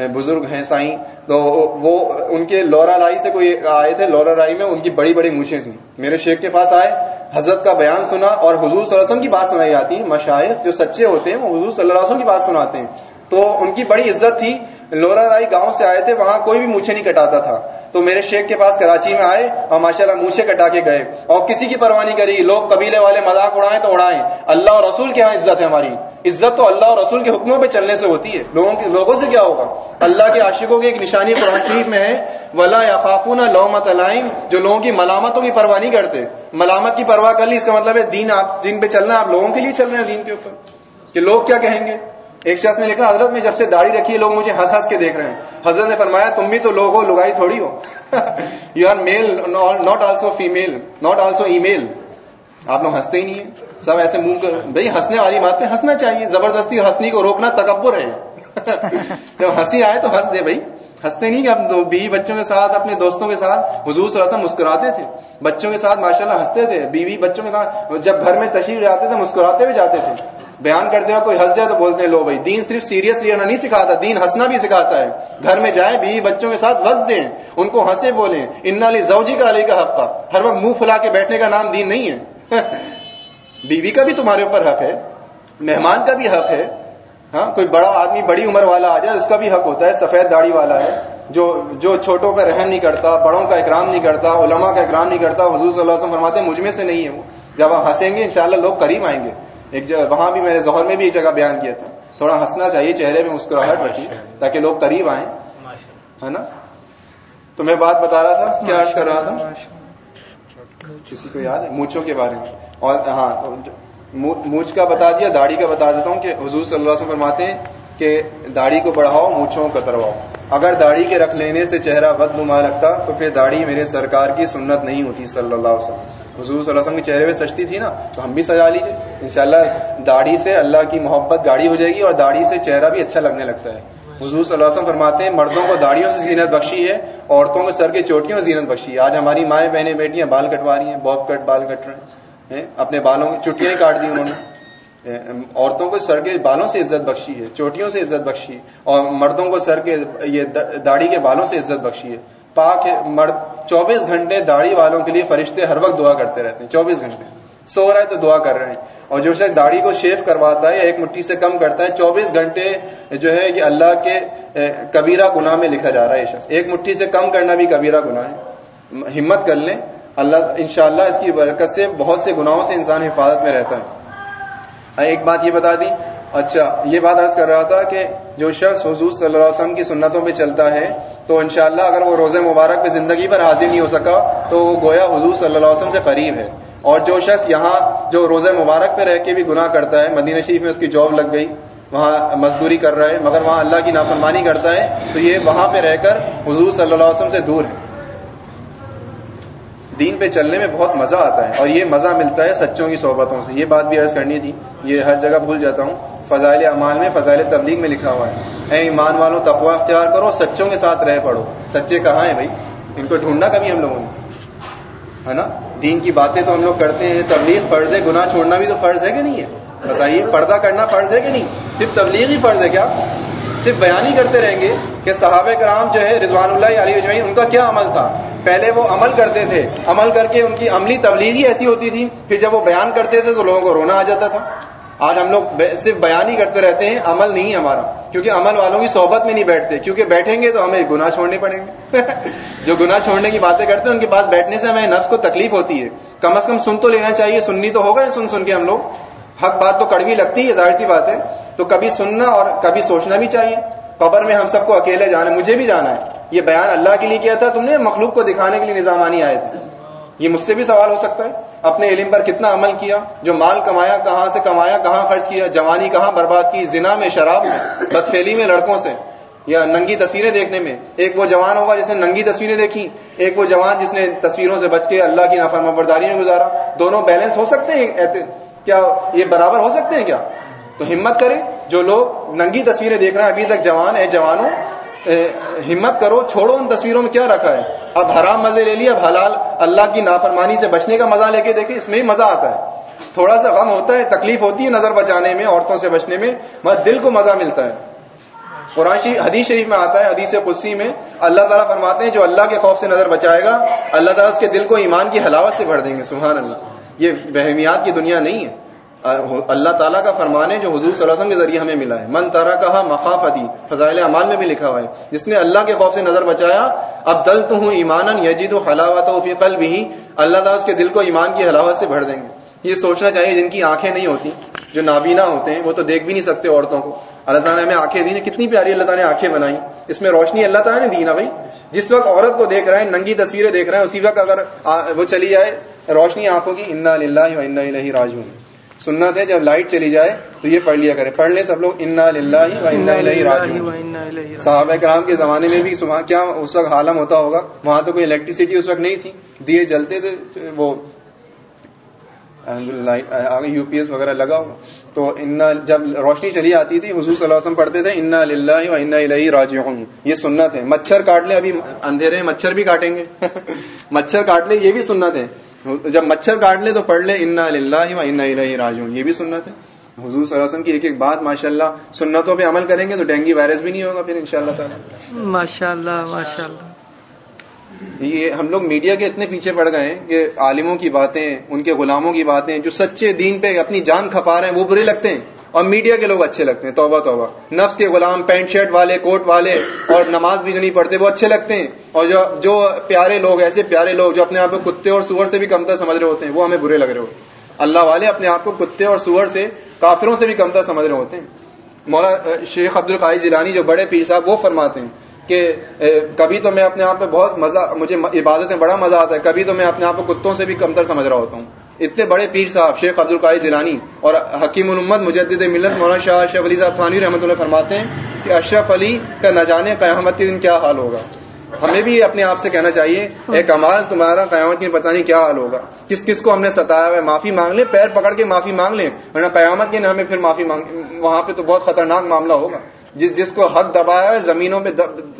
Speaker 1: بزرگ ہیں سائیں۔ تو وہ ان کے لورا رائی سے کوئی آئے تھے، لورا رائی میں ان کی بڑی بڑی موچیں تھیں۔ میرے شیخ کے پاس آئے، حضرت کا بیان سنا اور حضور صلی اللہ علیہ وسلم کی بات سنائی جاتی۔ ہے مشاہد جو سچے ہوتے ہیں، وہ حضور صلی اللہ علیہ وسلم کی بات سناتے ہیں۔ تو ان کی بڑی عزت تھی۔ لورا رائی گاؤں سے آئے تھے، وہاں کوئی بھی مونچھے نہیں کٹاتا تھا۔ تو میرے شیخ کے پاس کراچی میں آئے اور ماشاء اللہ مونچھے کٹا کے گئے۔ اور کسی کی پرواہ نہیں کری، لوگ قبیلے والے مذاق اڑائیں تو اڑائیں۔ اللہ اور رسول کے یہاں عزت ہے ہماری۔ عزت تو اللہ اور رسول کے حکموں پہ چلنے سے ہوتی ہے۔ لوگوں کے لوگوں سے کیا ہوگا؟ اللہ کے عاشقوں کی ایک نشانی قرآن شریف میں ہے، ولا یا خافون لومت علائم جو لوگوں کی ملامتوں کی پرواہ نہیں کرتے۔ ملامت کی پرواہ کر لی، اس کا مطلب ہے دین آپ جن پہ چلنا، آپ لوگوں کے لیے چل رہے ہیں دین کے اوپر۔ کہ لوگ کیا کہیں گے؟ ایک شخص نے لکھا، حضرت میں جب سے داڑھی رکھی ہے لوگ مجھے ہنس ہنس کے دیکھ رہے ہیں۔ حضرت نے فرمایا، تم بھی تو لوگ ہو، لگائی تھوڑی ہو۔ You are male not also female not also email آپ لوگ ہنستے ہی نہیں ہیں۔ سب ایسے منہ کر بھائی، ہنسنے والی بات پہ ہنسنا چاہیے۔ زبردستی ہنسنی کو روکنا تکبر ہے۔ جب ہنسی آئے تو ہنس دے بھائی۔ ہنستے نہیں کہ ہم بیوی بچوں کے ساتھ، اپنے دوستوں کے ساتھ حضور صلی اللہ علیہ وسلم مسکراتے تھے۔ بچوں کے ساتھ ماشاءاللہ ہنستے تھے، بیوی بچوں کے ساتھ۔ جب گھر میں تشریف جاتے تھے، مسکراتے ہوئے جاتے تھے۔ بیان کرتے ہوئے کوئی ہنس جائے تو بولتے ہیں، لو بھائی، دین صرف سیریس لینا نہیں سکھاتا، دین ہنسنا بھی سکھاتا ہے۔ گھر میں جائیں بیوی بچوں کے ساتھ وقت دیں، ان کو ہنسے بولیں۔ ان علی زوجی کا علی کا حق کا ہر وقت منہ پھلا کے بیٹھنے کا نام دین نہیں ہے۔ بیوی کا بھی تمہارے اوپر حق ہے، مہمان کا بھی حق ہے۔ ہاں کوئی بڑا آدمی، بڑی عمر والا آ جائے، اس کا بھی حق ہوتا ہے، سفید داڑھی والا ہے۔ جو جو چھوٹوں پہ رحم نہیں کرتا، بڑوں کا اکرام نہیں کرتا، علماء کا اکرام نہیں کرتا، حضور صلی اللہ علیہ وسلم فرماتے ہیں، مجھ میں سے نہیں ہے وہ۔ جب ہم ہنسیں گے، انشاءاللہ لوگ قریب آئیں گے۔ ایک جگہ وہاں بھی میں نے ظہر میں بھی ایک جگہ بیان کیا تھا۔ تھوڑا ہنسنا چاہیے چہرے میں مسکراہٹ رکھی تاکہ لوگ قریب آئیں۔ ہے نا؟ تو میں بات بتا رہا تھا کیا عرض کر رہا تھا؟ کسی کو یاد ہے؟ مونچھوں کے بارے میں۔ اور ہاں مونچھ کا بتا دیا داڑھی کا بتا دیتا ہوں کہ حضور صلی اللہ علیہ وسلم فرماتے ہیں کہ داڑھی کو بڑھاؤ، مونچھوں کو کترواؤ۔ اگر داڑھی کے رکھ لینے سے چہرہ بد نما لگتا تو پھر داڑھی میرے سرکار کی سنت نہیں ہوتی صلی اللہ علیہ وسلم۔ حضور صلی اللہ علیہ وسلم کے چہرے پہ سجتی تھی نا، تو ہم بھی سجا لیجیے انشاءاللہ داڑھی سے اللہ کی محبت گاڑی ہو جائے گی اور داڑھی سے چہرہ بھی اچھا لگنے لگتا ہے۔ حضور صلی اللہ علیہ وسلم فرماتے ہیں، مردوں کو داڑھیوں سے زینت بخشی ہے، عورتوں کو سر کے چوٹیوں سے زینت بخشی ہے۔ آج ہماری مائیں بہنیں بیٹیاں بال کٹوا رہی ہیں باب کٹ، بال کٹ رہے ہیں۔ اپنے بالوں کی چٹیاں کاٹ دی انہوں نے۔ عورتوں کو سر کے بالوں سے عزت بخشی ہے، چوٹیوں سے عزت بخشی اور مردوں کو سر کے یہ داڑھی کے بالوں سے عزت بخشی ہے۔ پاک مرد چوبیس گھنٹے داڑھی والوں کے لیے فرشتے ہر وقت دعا کرتے رہتے ہیں، چوبیس گھنٹے۔ سو رہا ہے تو دعا کر رہے ہیں۔ اور جو شخص داڑھی کو شیف کرواتا ہے یا ایک مٹھی سے کم کرتا ہے، چوبیس گھنٹے جو ہے یہ اللہ کے کبیرہ گناہ میں لکھا جا رہا ہے یہ شخص۔ ایک مٹھی سے کم کرنا بھی کبیرہ گناہ ہے۔ ہمت کر لیں۔ اللہ انشاءاللہ اس کی برکت سے بہت سے گناہوں سے انسان حفاظت میں رہتا ہے۔ ایک بات یہ بتا دی۔ اچھا یہ بات عرض کر رہا تھا کہ جو شخص حضور صلی اللہ علیہ وسلم کی سنتوں پہ چلتا ہے، تو انشاءاللہ اگر وہ روزے مبارک پہ زندگی پر حاضر نہیں ہو سکا، تو وہ گویا حضور صلی اللہ علیہ وسلم سے قریب ہے۔ اور جو شخص یہاں جو روزہ مبارک پہ رہ کے بھی گناہ کرتا ہے، مدینہ شریف میں اس کی جاب لگ گئی، وہاں مزدوری کر رہا ہے، مگر وہاں اللہ کی نافرمانی کرتا ہے، تو یہ وہاں پہ رہ کر حضور صلی اللہ علیہ وسلم سے دور ہے۔ دین پہ چلنے میں بہت مزہ آتا ہے اور یہ مزہ ملتا ہے سچوں کی صحبتوں سے۔ یہ بات بھی عرض کرنی تھی، یہ ہر جگہ بھول جاتا ہوں۔ فضائل امان میں فضائل تبلیغ میں لکھا ہوا ہے۔ اے ایمان والوں تقوا اختیار کرو، سچوں کے ساتھ رہ پڑو سچے کہاں ہیں بھائی؟ ان کو ڈھونڈنا کبھی ہم لوگوں نے؟ ہے نا؟ دین کی باتیں تو ہم لوگ کرتے ہیں۔ تبلیغ فرض ہے، گناہ چھوڑنا بھی تو فرض ہے کہ نہیں ہے؟ بتائیے، پردہ کرنا فرض ہے کہ نہیں؟ صرف تبلیغ ہی فرض ہے کیا؟ صرف بیان ہی کرتے رہیں گے کہ صحابہ کرام جو ہے رضوان اللہ علی اجمعین، ان کا کیا عمل تھا؟ پہلے وہ عمل کرتے تھے، عمل کر کے ان کی عملی تبلیغ ہی ایسی ہوتی تھی، پھر جب وہ بیان کرتے تھے تو لوگوں کو رونا آ جاتا تھا۔ آج ہم لوگ صرف بیان ہی کرتے رہتے ہیں، عمل نہیں ہمارا۔ کیونکہ عمل والوں کی صحبت میں نہیں بیٹھتے، کیونکہ بیٹھیں گے تو ہمیں گناہ چھوڑنے پڑیں گے۔ جو گناہ چھوڑنے کی باتیں کرتے ہیں، ان کے پاس بیٹھنے سے ہمیں نفس کو تکلیف ہوتی ہے۔ کم از کم سن تو لینا چاہیے، سننی تو ہوگا، سن سن کے ہم لوگ۔ حق بات تو کڑوی لگتی ہے، ظاہر سی بات ہے۔ تو کبھی سننا اور کبھی سوچنا بھی چاہیے۔ قبر میں ہم سب کو اکیلے جانا ہے، مجھے بھی جانا ہے۔ یہ بیان اللہ کے لیے کیا تھا؟ تم نے مخلوق کو دکھانے کے لیے نظامانی آئے تھے۔ یہ مجھ سے بھی سوال ہو سکتا ہے۔ اپنے علم پر کتنا عمل کیا؟ جو مال کمایا، کہاں سے کمایا، کہاں خرچ کیا؟ جوانی کہاں برباد کی؟ زنا میں، شراب میں بدفیلی میں لڑکوں سے، یا ننگی تصویریں دیکھنے میں؟ ایک وہ جوان ہوگا جس نے ننگی تصویریں دیکھی، ایک وہ جوان جس نے تصویروں سے بچ کے اللہ کی نافرما برداری میں گزارا۔ دونوں بیلنس ہو سکتے ہیں؟ کیا یہ برابر ہو سکتے ہیں کیا؟ تو ہمت کریں، جو لوگ ننگی تصویریں دیکھ رہے ہیں، ابھی تک جوان ہے جوانوں ہمت کرو، چھوڑو ان تصویروں میں کیا رکھا ہے؟ اب حرام مزے لے لیے اب حلال، اللہ کی نافرمانی سے بچنے کا مزہ لے کے دیکھیں، اس میں ہی مزہ آتا ہے۔ تھوڑا سا غم ہوتا ہے، تکلیف ہوتی ہے نظر بچانے میں، عورتوں سے بچنے میں، مگر دل کو مزہ ملتا ہے۔ قرآن شریف، حدیث شریف میں آتا ہے، حدیث قدسی میں، اللہ تعالیٰ فرماتے ہیں، جو اللہ کے خوف سے نظر بچائے گا، اللہ تعالیٰ اس کے دل کو ایمان کی حلاوت سے بھر دیں گے۔ سبحان اللہ، یہ بہمیات کی دنیا نہیں ہے۔ اللہ تعالیٰ کا فرمان ہے جو حضور صلی اللہ علیہ وسلم کے ذریعے ہمیں ملا ہے۔ من تارا کہا مخافتی، فضائل امان میں بھی لکھا ہوا ہے۔ جس نے اللہ کے خوف سے نظر بچایا اب دل تو ہوں ایمان یجید و حلاوت فی قلب بھی اللہ تعالیٰ اس کے دل کو ایمان کی حلاوت سے بھر دیں گے۔ یہ سوچنا چاہیے جن کی آنکھیں نہیں ہوتی، جو نابینا ہوتے ہیں، وہ تو دیکھ بھی نہیں سکتے عورتوں کو۔ اللہ تعالیٰ نے ہمیں آنکھیں دی کتنی پیاری اللہ تعالیٰ نے آنکھیں بنائی۔ اس میں روشنی اللہ تعالیٰ نے دی نا بھائی۔ جس وقت عورت کو دیکھ رہے ہیں ننگی تصویریں دیکھ رہے ہیں اسی وقت اگر وہ چلی جائے، روشنی آنکھوں کی، انا للہ و راج ہوں سنت ہے، جب لائٹ چلی جائے تو یہ پڑھ لیا کرے پڑھ لیں سب لوگ، انا صحابہ کرام کے زمانے میں بھی صبح کیا اس وقت حالم ہوتا ہوگا، وہاں تو کوئی الیکٹریسٹی اس وقت نہیں تھی۔ دیے جلتے تھے، وہ یو پی ایس وغیرہ لگا ہوگا تو انا، جب روشنی چلی آتی تھی، حضور صلی اللہ علیہ وسلم پڑھتے تھے، انا للہ و انا الہی راجعون. یہ سنت ہے۔ مچھر کاٹ لے ابھی، اندھیرے مچھر بھی کاٹیں گے۔ مچھر کاٹ لے یہ بھی سنت ہے۔ جب مچھر کاٹ لے تو پڑھ لے انا للہ و انا الہی راجعون۔ یہ بھی سنت ہے۔ حضور صلی اللہ علیہ وسلم کی ایک ایک بات ماشاء اللہ سنتوں پہ عمل کریں گے تو ڈینگی وائرس بھی نہیں ہوگا پھر ان شاء اللہ تعالیٰ۔
Speaker 2: ماشاء اللہ ماشاء اللہ
Speaker 1: یہ ہم لوگ میڈیا کے اتنے پیچھے پڑ گئے ہیں کہ عالموں کی باتیں ان کے غلاموں کی باتیں جو سچے دین پہ اپنی جان کھپا رہے ہیں وہ برے لگتے ہیں۔ اور میڈیا کے لوگ اچھے لگتے ہیں، توبہ توبہ۔ نفس کے غلام، پینٹ شرٹ والے، کوٹ والے اور نماز بھی جو نہیں پڑھتے، وہ اچھے لگتے ہیں۔ اور جو جو پیارے لوگ، ایسے پیارے لوگ جو اپنے آپ کو کتے اور سور سے بھی کمتر سمجھ رہے ہوتے ہیں، وہ ہمیں برے لگ رہے ہوتے ہیں۔ اللہ والے اپنے آپ کو کتے اور سور سے، کافروں سے بھی کمتر سمجھ رہے ہوتے ہیں۔ مولا شیخ عبد القائی جیلانی جو بڑے پیر صاحب، وہ فرماتے ہیں کہ کبھی تو میں اپنے آپ پہ بہت مزہ، مجھے عبادت میں بڑا مزہ آتا ہے، کبھی تو میں اپنے آپ کو کتوں سے بھی کمتر سمجھ رہا ہوتا ہوں۔ اتنے بڑے پیر صاحب، شیخ عبد القائی جیلانی اور حکیم الامد مجدد ملت مولانا شاہ اشرف علی صاحب ثانی رحمۃ اللہ فرماتے ہیں کہ اشرف علی کا نہ جانے قیامت کے دن کیا حال ہوگا۔ ہمیں بھی اپنے آپ سے کہنا چاہیے، اے کمال، تمہارا قیامت کے پتہ نہیں کیا حال ہوگا۔ کس کس کو ہم نے ستایا ہوا ہے؟ معافی مانگ لیں، پیر پکڑ کے معافی مانگ لیں، ورنہ قیامت کے دن ہمیں پھر معافی مانگ وہاں پہ تو بہت خطرناک معاملہ ہوگا۔ جس جس کو حق دبایا ہے زمینوں پہ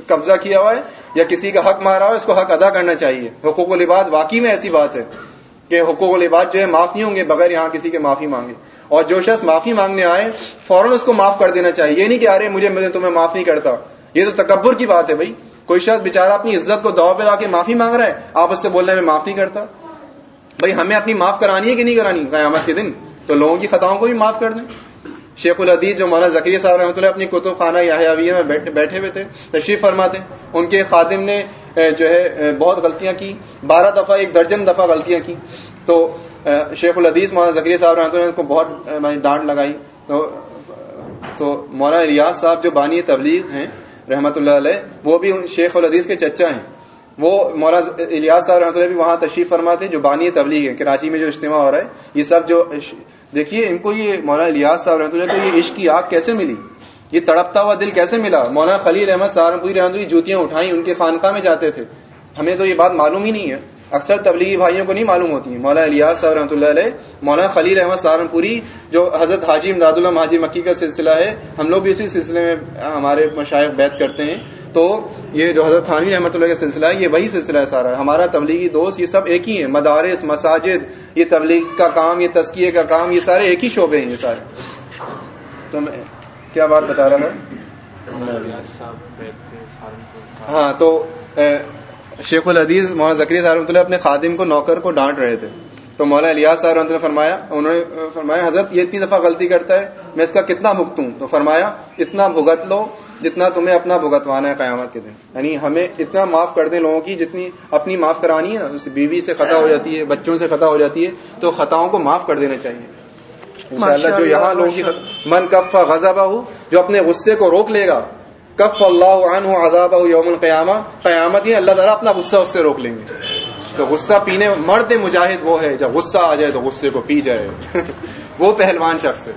Speaker 1: قبضہ کیا ہوا ہے، یا کسی کا حق مارا ہوا ہے، اس کو حق ادا کرنا چاہیے۔ حقوق و واقعی میں ایسی بات ہے کہ حقوق و لباد جو ہے معاف نہیں ہوں گے، بغیر یہاں کسی کے معافی مانگے۔ اور جو شخص معافی مانگنے آئے، فوراً اس کو معاف کر دینا چاہیے۔ یہ نہیں کہ ارے، مجھے مجھے تمہیں معاف نہیں کرتا۔ یہ تو تکبر کی بات ہے بھائی۔ کوئی شخص بےچارا اپنی عزت کو دوا پہ لا کے معافی مانگ رہا ہے، آپ اس سے بول رہے ہیں میں معاف نہیں کرتا۔ بھائی، ہمیں اپنی معاف کرانی ہے کہ نہیں کرانی؟ قیامت کے دن تو لوگوں کی خطاؤں کو بھی معاف کر دیں۔ شیخ العدیز جو مولانا ذکری صاحب رحمۃ اللہ اپنی کتب خانہ یا بیٹھے ہوئے تھے، تشریف فرماتے۔ ان کے خادم نے جو ہے بہت غلطیاں کی۔ بارہ دفعہ، ایک درجن دفعہ غلطیاں کی۔ تو شیخ العدیز مولانا ذکری صاحب رحمۃ اللہ کو بہت ڈانٹ لگائی۔ تو مولانا ریاض صاحب جو بانی تبلیغ ہیں، رحمۃ اللہ علیہ، وہ بھی شیخ العدیز کے چچا ہیں۔ وہ مولانا الیاس صاحب رحمۃ اللہ بھی وہاں تشریف فرماتے ہیں جو بانی تبلیغ ہے کراچی میں جو اجتماع ہو رہا ہے، یہ سب جو دیکھیے، ان کو یہ مولانا الیاس صاحب رحمۃ اللہ کو یہ عشق کی آگ کیسے ملی؟ یہ تڑپتا ہوا دل کیسے ملا؟ مولانا خلیل احمد سہارنپوری رحمۃ اللہ جوتیاں اٹھائیں، ان کے خانقاہ میں جاتے تھے۔ ہمیں تو یہ بات معلوم ہی نہیں ہے۔ اکثر تبلیغی بھائیوں کو نہیں معلوم ہوتی مولانا الیاس صاحب رحمۃ اللہ علیہ مولانا خلیل احمد سہارنپوری جو حضرت حاجی امداد اللہ حاجی مکی کا سلسلہ ہے ہم لوگ بھی اسی سلسلے میں ہمارے مشائق بیت کرتے ہیں۔ تو یہ جو حضرت تھانوی رحمۃ اللہ کا سلسلہ ہے یہ وہی سلسلہ ہے سارا۔ ہمارا تبلیغی دوست یہ سب ایک ہی ہیں مدارس مساجد یہ تبلیغ کا کام یہ تسکیے کا کام یہ سارے ایک ہی شعبے ہیں یہ سارے۔ تو میں کیا بات بتا رہا تھا؟ ہاں تو شیخ العدیز مولانا ذکری صاحب رحمۃ اللہ اپنے خادم کو نوکر کو ڈانٹ رہے تھے۔ تو مولانا الیاس صاحب رحمۃ اللہ فرمایا انہوں نے فرمایا حضرت یہ اتنی دفعہ غلطی کرتا ہے میں اس کا کتنا بھگتوں تو فرمایا اتنا بھگت لو جتنا تمہیں اپنا بھگتوانا ہے قیامت کے دن۔ یعنی ہمیں اتنا معاف کر دیں لوگوں کی جتنی اپنی معاف کرانی ہے نا اس بیوی سے خطا ہو جاتی ہے بچوں سے خطا ہو جاتی ہے تو خطاؤں کو معاف کر دینا چاہیے۔ انشاءاللہ جو یہاں لوگوں کی من کفا غزہ ہو جو اپنے غصے کو روک لے گا کف اللہ عنہ عذاب یوم القیامہ، قیامت ہی اللہ تعالیٰ اپنا غصہ اس سے روک لیں گے۔ تو غصہ پینے مرد مجاہد وہ ہے، جب غصہ آ جائے تو غصے کو پی جائے۔ وہ پہلوان شخص ہے۔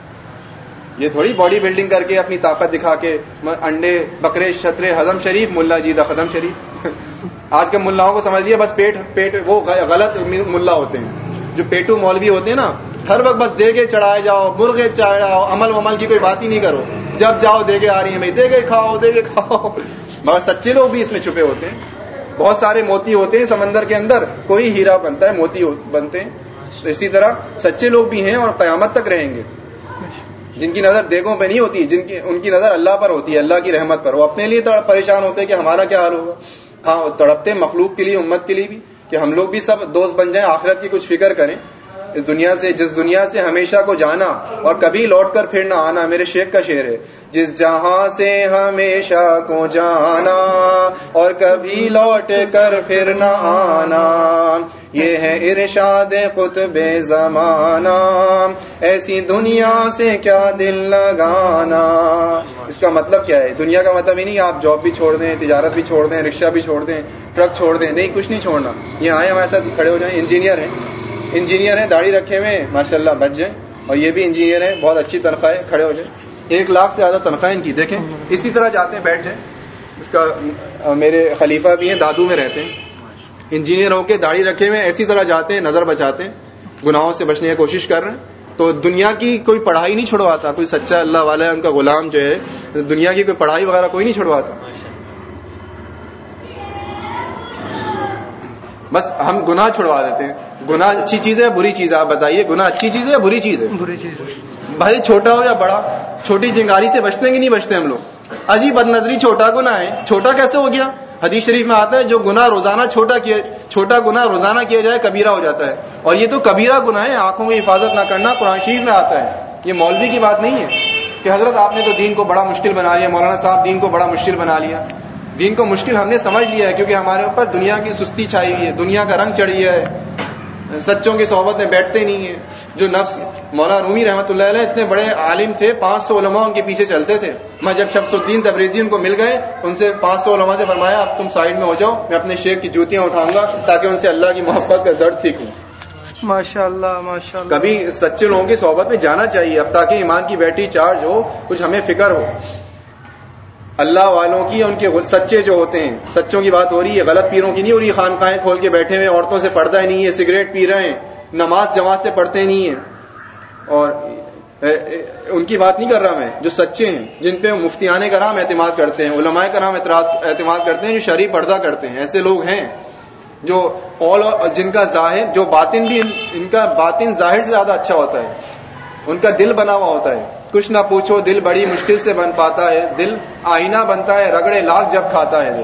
Speaker 1: یہ تھوڑی باڈی بلڈنگ کر کے اپنی طاقت دکھا کے انڈے، بکرے شطرے ہزم شریف، ملا جی خدم شریف۔ آج کے ملاؤں کو سمجھ لیا بس پیٹ پیٹ وہ غلط ملا ہوتے ہیں۔ جو پیٹو مولوی ہوتے ہیں نا ہر وقت بس دے چڑھائے جاؤ، مرغے چڑھائے جاؤ، عمل ومل کی کوئی بات ہی نہیں کرو۔ جب جاؤ دے آ رہی ہیں، بھائی دے کھاؤ دے کھاؤ۔ مگر سچے لوگ بھی اس میں چھپے ہوتے ہیں۔ بہت سارے موتی ہوتے ہیں سمندر کے اندر، کوئی ہیرا بنتا ہے، موتی بنتے ہیں۔ تو اسی طرح سچے لوگ بھی ہیں اور قیامت تک رہیں گے۔ جن کی نظر دیگوں پہ نہیں ہوتی، جن کی ان کی نظر اللہ پر ہوتی ہے، اللہ کی رحمت پر۔ وہ اپنے لیے پریشان ہوتے ہیں کہ ہمارا کیا حال ہوگا۔ ہاں تڑپتے مخلوق کے لیے، امت کے لیے بھی، کہ ہم لوگ بھی سب دوست بن جائیں، آخرت کی کچھ فکر کریں۔ اس دنیا سے، جس دنیا سے ہمیشہ کو جانا اور کبھی لوٹ کر پھر نہ آنا میرے شیخ کا شعر ہے۔ جس جہاں سے ہمیشہ کو جانا اور کبھی لوٹ کر پھر نہ آنا، یہ ہے ارشاد قطب زمانہ۔ ایسی دنیا سے کیا دل لگانا۔ اس کا مطلب کیا ہے؟ دنیا کا مطلب ہی نہیں، آپ جاب بھی چھوڑ دیں، تجارت بھی چھوڑ دیں، رکشہ بھی چھوڑ دیں، ٹرک چھوڑ دیں، نہیں، کچھ نہیں چھوڑنا۔ یہ آئے ہمارے ساتھ کھڑے ہو جائیں، انجینئر ہیں۔ انجینئر ہیں، داڑھی رکھے ہوئے ماشاء اللہ بچ جائیں۔ اور یہ بھی انجینئر ہیں، بہت اچھی تنخواہ کھڑے ہو جائیں۔ ایک لاکھ سے زیادہ تنخواہ ان کی، دیکھیں۔ اسی طرح جاتے ہیں، بیٹھ جائیں۔ اس کا میرے خلیفہ بھی ہیں، دادو میں رہتے ہیں۔ انجینئر ہو کے داڑھی رکھے ہوئے اسی طرح جاتے ہیں، نظر بچاتے ہیں۔ گناہوں سے بچنے کی کوشش کر رہے ہیں۔ تو دنیا کی کوئی پڑھائی نہیں چھڑواتا، کوئی سچا اللہ والا ہے، ان کا غلام جو ہے، دنیا کی کوئی پڑھائی وغیرہ کوئی نہیں چھڑواتا۔ بس ہم گناہ چھڑوا دیتے ہیں۔ گناہ اچھی چیز ہے بری چیز ہے؟ آپ بتائیے گناہ اچھی چیز ہے یا بری چیز ہے؟
Speaker 2: بری چیز
Speaker 1: بھائی چھوٹا ہو یا بڑا؟ چھوٹی چنگاری سے بچتے ہیں کہ نہیں بچتے ہم لوگ؟ عجیب بد نظری چھوٹا گنا ہے۔ چھوٹا کیسے ہو گیا؟ حدیث شریف میں آتا ہے جو گنا روزانہ چھوٹا کیا چھوٹا گنا روزانہ کیا جائے کبیرہ ہو جاتا ہے۔ اور یہ تو کبیرہ گنا ہے آنکھوں کی حفاظت نہ کرنا قرآن شریف میں آتا ہے۔ یہ مولوی کی بات نہیں ہے کہ حضرت آپ نے تو دین کو بڑا مشکل بنا لیا مولانا صاحب دین کو بڑا مشکل بنا لیا۔ دین کو مشکل ہم نے سمجھ لیا ہے کیونکہ ہمارے اوپر دنیا کی سستی چھائی ہوئی ہے دنیا کا رنگ چڑھی ہے۔ سچوں کی صحبت میں بیٹھتے نہیں ہیں۔ جو نفس مولا رومی رحمۃ اللہ علیہ اتنے بڑے عالم تھے پانچ سو علماء ان کے پیچھے چلتے تھے۔ میں جب شمس الدین تبریزی ان کو مل گئے ان سے پانچ سو علماء سے فرمایا اب تم سائڈ میں ہو جاؤ میں اپنے شیخ کی جوتیاں اٹھاؤں گا تاکہ ان سے اللہ کی محبت کا درد سیکھوں۔
Speaker 2: ماشاء اللہ ماشاء اللہ
Speaker 1: کبھی سچے لوگوں کی صحبت میں جانا چاہیے اب تاکہ ایمان کی بیٹری چارج ہو کچھ ہمیں فکر ہو۔ اللہ والوں کی ان کے سچے جو ہوتے ہیں، سچوں کی بات ہو رہی ہے، غلط پیروں کی نہیں ہو رہی، خانقاہیں کھول کے بیٹھے ہوئے، عورتوں سے پڑھتا ہی نہیں ہے، سگریٹ پی رہے ہیں، نماز جماعت سے پڑھتے نہیں ہیں۔ اور ان کی بات نہیں کر رہا میں، جو سچے ہیں، جن پہ مفتیان کرام اعتماد کرتے ہیں، علماء کرام اعتماد کرتے ہیں، جو شریف پردہ کرتے ہیں، ایسے لوگ ہیں، جو قول جن کا ظاہر، جو باطن بھی ان کا باطن ظاہر سے زیادہ اچھا ہوتا ہے، ان کا دل بنا ہوا ہوتا ہے۔ کچھ نہ پوچھو، دل بڑی مشکل سے بن پاتا ہے۔ دل آئینہ بنتا ہے، رگڑے لاکھ جب کھاتا ہے دل۔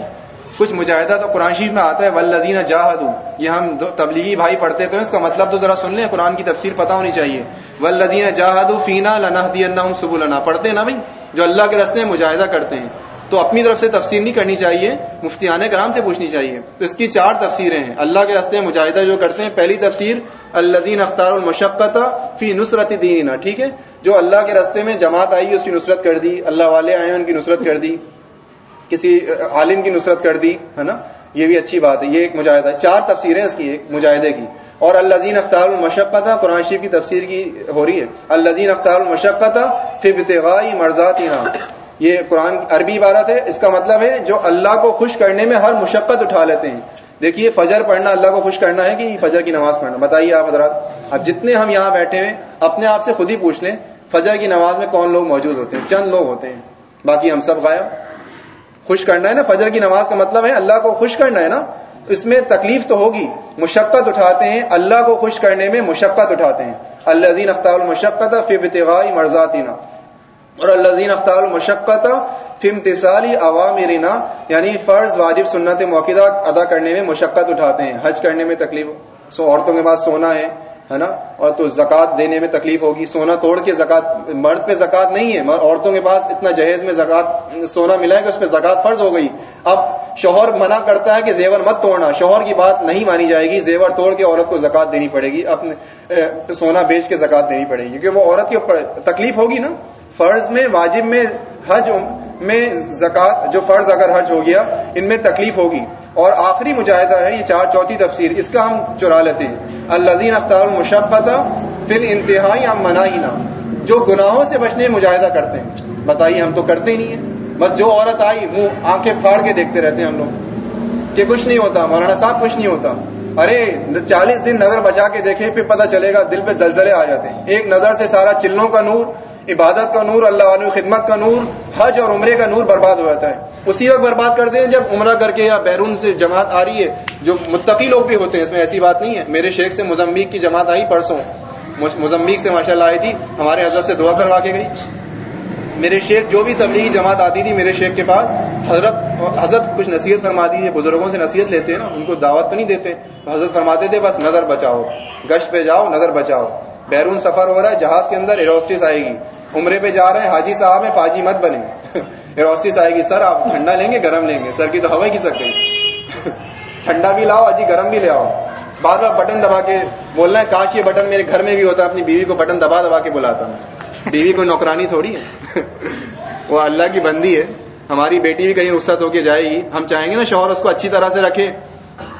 Speaker 1: کچھ مجاہدہ تو قرآن شریف میں آتا ہے ولزین جاہد یہ ہم تبلیغی بھائی پڑھتے تو اس کا مطلب تو ذرا سن لیں، قرآن کی تفسیر پتا ہونی چاہیے۔ ولزین جاہد فینا لنا سب النا پڑھتے نا بھائی؟ جو اللہ کے رستے مجاہدہ کرتے ہیں۔ تو اپنی طرف سے تفسیر نہیں کرنی چاہیے مفتیان کرام سے پوچھنی چاہیے۔ تو اس کی چار تفسیریں ہیں۔ اللہ کے رستے مجاہدہ جو کرتے ہیں، پہلی تفسیر الزین اختار المشقت فی نصرت دینا ٹھیک ہے؟ جو اللہ کے رستے میں جماعت آئی، اس کی نصرت کر دی، اللہ والے آئے، ان کی نصرت کر دی، کسی عالم کی نصرت کر دی، ہے نا؟ یہ بھی اچھی بات ہے، یہ ایک مجاہدہ چار تفسیریں اس کی، ایک مجاہدے کی۔ اور الزین اختار المشقت قرآن شریف کی تفسیر کی ہو رہی ہے۔ الزین اختار المشقت فبتغائی مرضات یہ قرآن عربی عبارت ہے اس کا مطلب ہے جو اللہ کو خوش کرنے میں ہر مشقت اٹھا لیتے ہیں۔ دیکھیے، فجر پڑھنا اللہ کو خوش کرنا ہے کہ فجر کی نماز پڑھنا؟ بتائیے آپ حضرات، اب جتنے ہم یہاں بیٹھے ہیں، اپنے آپ سے خود ہی پوچھ لیں، فجر کی نماز میں کون لوگ موجود ہوتے ہیں؟ چند لوگ ہوتے ہیں۔ باقی ہم سب غائب۔ خوش کرنا ہے نا؟ فجر کی نماز کا مطلب ہے اللہ کو خوش کرنا ہے نا؟ اس میں تکلیف تو ہوگی۔ مشقت اٹھاتے ہیں، اللہ کو خوش کرنے میں مشقت اٹھاتے ہیں۔ اللہ دین اختار المشقت فبتغائی مرضاتینا اور اللہ زین اختار المشقت فمتسالی عوامرنا یعنی فرض، واجب، سنت موقع ادا کرنے میں مشقت اٹھاتے ہیں۔ حج کرنے میں تکلیف، سو عورتوں کے پاس سونا ہے ہے نا؟ اور تو زکات دینے میں تکلیف ہوگی۔ سونا توڑ کے زکات مرد پہ زکات نہیں ہے عورتوں کے پاس اتنا جہیز میں زکات سونا ملا ہے کہ اس پہ زکات فرض ہو گئی۔ اب شوہر منع کرتا ہے کہ زیور مت توڑنا۔ شوہر کی بات نہیں مانی جائے گی۔ زیور توڑ کے عورت کو زکات دینی پڑے گی، اپنے سونا بیچ کے زکات دینی پڑے گی۔ کیونکہ وہ عورت کی تکلیف ہوگی نا۔ فرض میں، واجب میں حج میں زکات جو فرض اگر حج ہو گیا، ان میں تکلیف ہوگی۔ اور آخری مجاہدہ ہے، یہ چار چوتھی تفسیر، اس کا ہم چرا لیتے ہیں۔ اللہ اختار المشبت فل انتہائی یا مناہینہ جو گناہوں سے بچنے مجاہدہ کرتے ہیں۔ بتائیے، ہم تو کرتے ہی نہیں ہیں۔ بس جو عورت آئی، منہ آنکھیں پھاڑ کے دیکھتے رہتے ہیں ہم لوگ۔ کہ کچھ نہیں ہوتا، مولانا صاحب کچھ نہیں ہوتا۔ ارے، چالیس دن نظر بچا کے دیکھیں، پھر پتہ چلے گا، دل پہ زلزلے آ جاتے ہیں۔ ایک نظر سے سارا چلوں کا نور عبادت کا نور، اللہ علیہ خدمت کا نور، حج اور عمرے کا نور برباد ہو جاتا ہے۔ اسی وقت برباد کرتے ہیں جب عمرہ کر کے یا بیرون سے جماعت آ رہی ہے، جو متقی لوگ بھی ہوتے ہیں، اس میں ایسی بات نہیں ہے۔ میرے شیخ سے مزمبیک کی جماعت آئی پرسوں۔ مزمبیک سے ماشاء اللہ آئی تھی، ہمارے حضرت سے دعا کروا کے گئی۔ میرے شیخ جو بھی تبلیغی جماعت آتی تھی میرے شیخ کے پاس، حضرت حضرت کچھ نصیحت فرماتی ہے بزرگوں سے نصیحت لیتے ہیں نا، ان کو دعوت تو نہیں دیتے، حضرت فرماتے تھے بس نظر بچاؤ، گشت پہ جاؤ، نظر بچاؤ۔ بیرون سفر ہو رہا ہے، جہاز کے اندر ایروسٹس آئے گی۔ عمرے پہ جا رہے ہیں، حاجی صاحب ہیں فاجی مت بنے ایروسٹس آئے گی، سر، آپ ٹھنڈا لیں گے، گرم لیں گے؟ سر کی تو ہوا کھسک سکتے ٹھنڈا بھی لاؤ، حاجی، گرم بھی لے آؤ۔ بار بار بٹن دبا کے بولنا ہے، کاش یہ بٹن میرے گھر میں بھی ہوتا، اپنی بیوی کو بٹن دبا دبا کے بلاتا ہوں۔ بیوی کو نوکرانی تھوڑی ہے۔ وہ اللہ کی بندی ہے۔ ہماری بیٹی بھی کہیں رخصت ہو کے جائے گی۔ ہم چاہیں گے نا شوہر اس کو اچھی طرح سے رکھے۔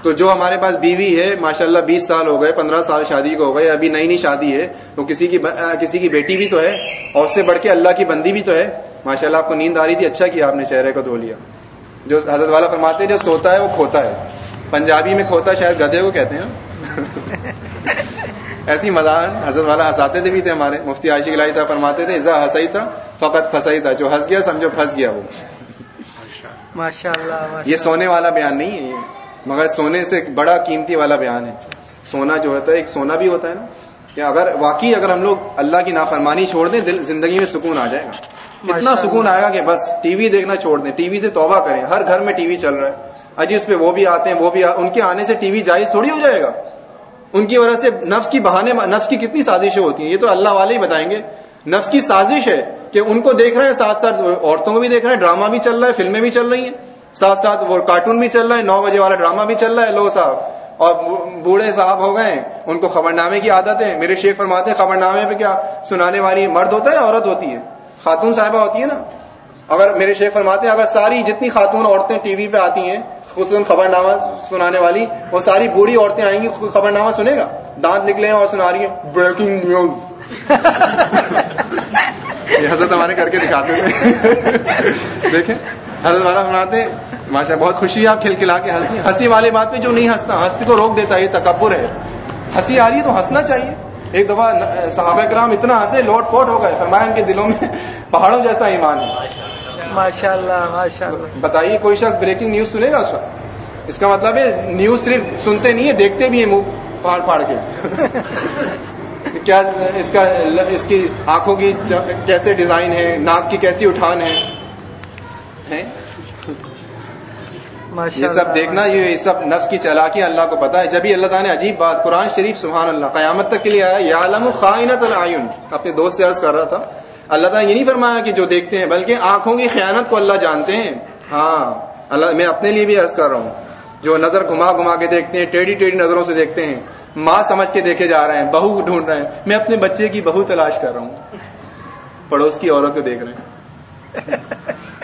Speaker 1: تو جو ہمارے پاس بیوی ہے ماشاء اللہ بیس سال ہو گئے پندرہ سال شادی کو ہو گئے ابھی نئی نئی شادی ہے تو کسی کی کسی کی بیٹی بھی تو ہے اور اس سے بڑھ کے اللہ کی بندی بھی تو ہے۔ ماشاء اللہ آپ کو نیند آ رہی تھی اچھا کیا آپ نے چہرے کو دھو لیا۔ جو حضرت والا فرماتے ہیں جو سوتا ہے وہ کھوتا ہے۔ پنجابی میں کھوتا شاید گدھے کو کہتے ہیں۔ ایسی مزاح حضرت والا ہنساتے تھے بھی تھے ہمارے۔ مفتی عائشی گلائی صاحب فرماتے تھے ایزا ہنسائی تھا فقط پھنسائی تھا جو ہنس گیا سمجھو پھنس گیا وہ۔
Speaker 2: ماشاء اللہ
Speaker 1: یہ سونے والا بیان نہیں ہے یہ۔ مگر سونے سے بڑا قیمتی والا بیان ہے۔ سونا جو ہوتا ہے ایک سونا بھی ہوتا ہے نا کہ اگر واقعی اگر ہم لوگ اللہ کی نافرمانی چھوڑ دیں دل زندگی میں سکون آ جائے گا۔ اتنا سکون آئے گا کہ بس ٹی وی دیکھنا چھوڑ دیں ٹی وی سے توبہ کریں۔ ہر گھر میں ٹی وی چل رہا ہے۔ اجی اس پہ وہ بھی آتے ہیں وہ بھی ان کے آنے سے ٹی وی جائز تھوڑی ہو جائے گا۔ ان کی وجہ سے نفس کی بہانے نفس کی کتنی سازشیں ہوتی ہیں یہ تو اللہ والے ہی بتائیں گے۔ نفس کی سازش ہے کہ ان کو دیکھ رہے ہیں ساتھ ساتھ عورتوں کو بھی دیکھ رہے ہیں ڈرامہ بھی چل رہا ہے فلمیں بھی چل رہی ہیں۔ ساتھ ساتھ وہ کارٹون بھی چل رہا ہے، نو بجے والا ڈرامہ بھی چل رہا ہے، لو صاحب۔ اور بوڑھے صاحب ہو گئے، ان کو خبر نامے کی عادت ہے۔ میرے شیخ فرماتے ہیں خبر نامے پہ کیا سنانے والی مرد ہوتا ہے، عورت ہوتی ہے۔ خاتون صاحبہ ہوتی ہے نا۔ اگر میرے شیخ فرماتے ہیں، اگر ساری جتنی خاتون عورتیں ٹی وی پہ آتی ہیں، اس دن خبر نامہ سنانے والی، وہ ساری بوڑھی عورتیں آئیں گی خبر نامہ سنے گا۔ دانت نکلے ہیں اور سنا رہی ہیں بریکنگ نیوز یہ حضرت ہمارے کر کے دکھاتے تھے۔ دیکھیں۔ حضرت والا سناتے ماشاء بہت خوشی ہے آپ کھل کھلا کے ہنسی ہنسی والی بات پہ جو نہیں ہنستا ہنسی کو روک دیتا ہے یہ تکبر ہے۔ ہنسی آ رہی ہے تو ہنسنا چاہیے۔ ایک دفعہ صحابہ کرام اتنا ہنسے لوٹ پوٹ ہو گئے۔ فرمایا ان کے دلوں میں پہاڑوں جیسا ایمان ہے۔
Speaker 2: ماشاء اللہ ماشاء اللہ
Speaker 1: بتائیے کوئی شخص بریکنگ نیوز سنے گا اس وقت؟ اس کا مطلب ہے نیوز صرف سنتے نہیں ہے دیکھتے بھی ہیں منہ پھاڑ پھاڑ کے۔ کیا اس کا اس کی آنکھوں کی کیسے ڈیزائن ہے ناک کی کیسی اٹھان ہے؟ یہ سب دیکھنا یہ سب نفس کی چالاکی اللہ کو پتا ہے۔ جبھی اللہ تعالیٰ نے عجیب بات قرآن شریف سبحان اللہ قیامت تک کے لیے آیا یا عالم خائنت العین اپنے دوست سے عرض کر رہا تھا۔ اللہ تعالیٰ یہ نہیں فرمایا کہ جو دیکھتے ہیں بلکہ آنکھوں کی خیانت کو اللہ جانتے ہیں۔ ہاں اللہ میں اپنے لیے بھی عرض کر رہا ہوں۔ جو نظر گھما گھما کے دیکھتے ہیں ٹیڑھی ٹیڑھی نظروں سے دیکھتے ہیں۔ ماں سمجھ کے دیکھے جا رہے ہیں بہو ڈھونڈ رہے ہیں۔ میں اپنے بچے کی بہو تلاش کر رہا ہوں۔ پڑوس کی عورت کو دیکھ رہے ہیں۔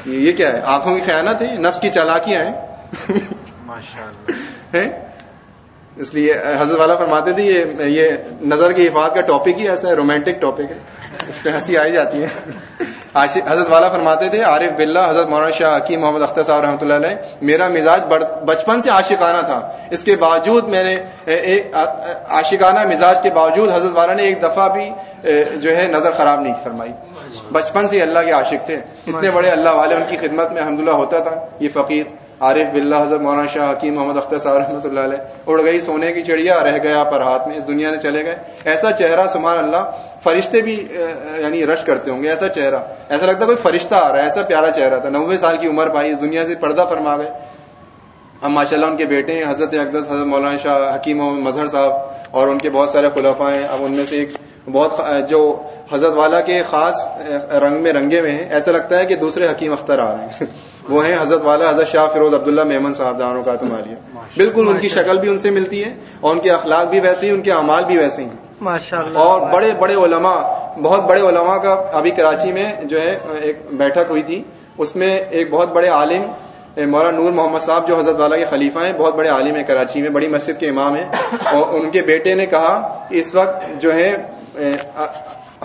Speaker 1: یہ کیا ہے؟ آنکھوں کی خیانت ہے؟ نفس کی چالاکیاں ہیں؟ اس لیے حضرت والا فرماتے تھے یہ یہ نظر کی حفاظت کا ٹاپک ہی ایسا ہے رومانٹک ٹاپک ہے۔ اس پہ ہنسی آئی جاتی ہے۔ حضرت والا فرماتے تھے، عارف بلّہ حضرت مولانا شاہ حکیم محمد اختر صاحب رحمۃ اللہ علیہ، میرا مزاج بچپن سے عاشقانہ تھا۔ اس کے باوجود میں نے عاشقانہ مزاج کے باوجود حضرت والا نے ایک دفعہ بھی جو ہے نظر خراب نہیں فرمائی۔ بچپن سے اللہ کے عاشق تھے۔ اتنے بڑے اللہ والے، ان کی خدمت میں الحمد ہوتا تھا، یہ فقیر۔ عارف بلّہ حضرت مولانا شاہ حکیم محمد اختر صاحب رحمۃ اللہ علیہ، اڑ گئی سونے کی چڑیا، رہ گیا پر ہاتھ میں، اس دنیا سے چلے گئے۔ ایسا چہرہ سبحان اللہ، فرشتے بھی یعنی رش کرتے ہوں گے، ایسا چہرہ۔ ایسا لگتا کوئی فرشتہ آ رہا ہے، ایسا پیارا چہرہ تھا۔ نوے سال کی عمر پائی اس دنیا سے پردہ فرما گئے۔ ہم ماشاء اللہ ان کے بیٹے ہیں، حضرت اقدس، حضرت مولانا شاہ حکیم محمد مظہر صاحب، اور ان کے بہت سارے خلفاء ہیں۔ اب ان میں سے ایک بہت جو حضرت والا کے خاص رنگ میں رنگے میں ہیں۔ ایسا لگتا ہے کہ دوسرے حکیم اختر آ رہے ہیں۔ وہ ہیں حضرت والا حضرت شاہ فیروز عبداللہ میمن صاحب دانوں کا تمہاری۔ بالکل ان کی شکل بھی ان سے ملتی ہے اور ان کے اخلاق بھی ویسے ہی ان کے اعمال بھی ویسے ہی۔
Speaker 2: اللہ
Speaker 1: اور بڑے بڑے علماء بہت بڑے علماء کا ابھی کراچی میں جو ہے ایک بیٹھک ہوئی تھی۔ اس میں ایک بہت بڑے عالم مولانا نور محمد صاحب جو حضرت والا کے خلیفہ ہیں بہت بڑے عالم ہیں کراچی میں بڑی مسجد کے امام ہیں۔ اور ان کے بیٹے نے کہا کہ اس وقت جو ہے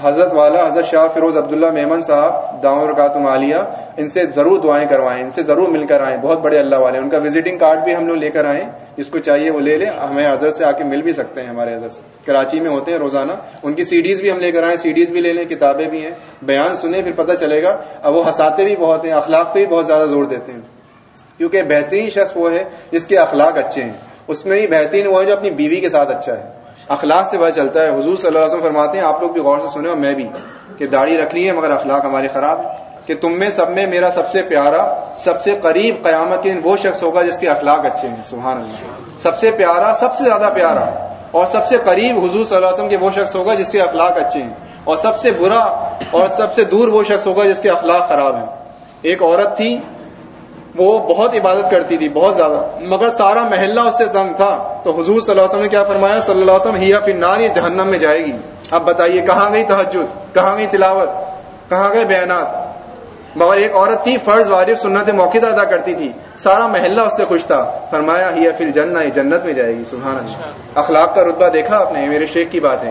Speaker 1: حضرت والا، حضرت شاہ فیروز عبداللہ میمن صاحب داؤں رکاتم عالیہ ان سے ضرور دعائیں کروائیں، ان سے ضرور مل کر آئیں، بہت بڑے اللہ والے، ان کا وزٹنگ کارڈ بھی ہم لوگ لے کر آئیں، جس کو چاہیے وہ لے لیں، ہمیں حضرت سے آ کے مل بھی سکتے ہیں، ہمارے حضرت سے۔ کراچی میں ہوتے ہیں روزانہ، ان کی سی ڈیز بھی ہم لے کر آئیں سی ڈیز بھی لے لیں، کتابیں بھی ہیں، بیان سنیں، پھر پتہ چلے گا اب وہ ہنساتے بھی بہت ہیں، اخلاق پہ بھی بہت زیادہ زور دیتے ہیں۔ کیونکہ بہترین شخص وہ ہے جس کے اخلاق اچھے ہیں۔ اس میں بھی بہترین وہ ہے جو اپنی بیوی کے ساتھ اچھا ہے۔ اخلاق سے پتہ چلتا ہے۔ حضور صلی اللہ علیہ وسلم فرماتے ہیں، آپ لوگ بھی غور سے سنیں اور میں بھی کہ داڑھی رکھ لی ہے مگر اخلاق ہمارے خراب ہے کہ تم میں، سب میں میرا سب سے پیارا، سب سے قریب قیامت کے دن وہ شخص ہوگا جس کے اخلاق اچھے ہیں۔ سبحان اللہ۔ سب سے پیارا، سب سے زیادہ پیارا اور سب سے قریب حضور صلی اللہ علیہ وسلم کے وہ شخص ہوگا جس کے اخلاق اچھے ہیں۔ اور سب سے برا اور سب سے دور وہ شخص ہوگا جس کے اخلاق خراب ہیں۔ ایک عورت تھی وہ بہت عبادت کرتی تھی بہت زیادہ۔ مگر سارا محلہ اس سے تنگ تھا۔ تو حضور صلی اللہ علیہ وسلم نے کیا فرمایا؟ صلی اللہ علیہ وسلم ہیا فی النار یہ جہنم میں جائے گی۔ اب بتائیے کہاں گئی تہجد؟ کہاں گئی تلاوت؟ کہاں گئے بیانات؟ مگر ایک عورت تھی فرض واجب سنت موقع ادا کرتی تھی۔ سارا محلہ اس سے خوش تھا۔ فرمایا ہی فی الجنہ یہ جنت میں جائے گی۔ سبحان اللہ۔ اخلاق کا رتبہ دیکھا آپ نے میرے شیخ کی بات ہے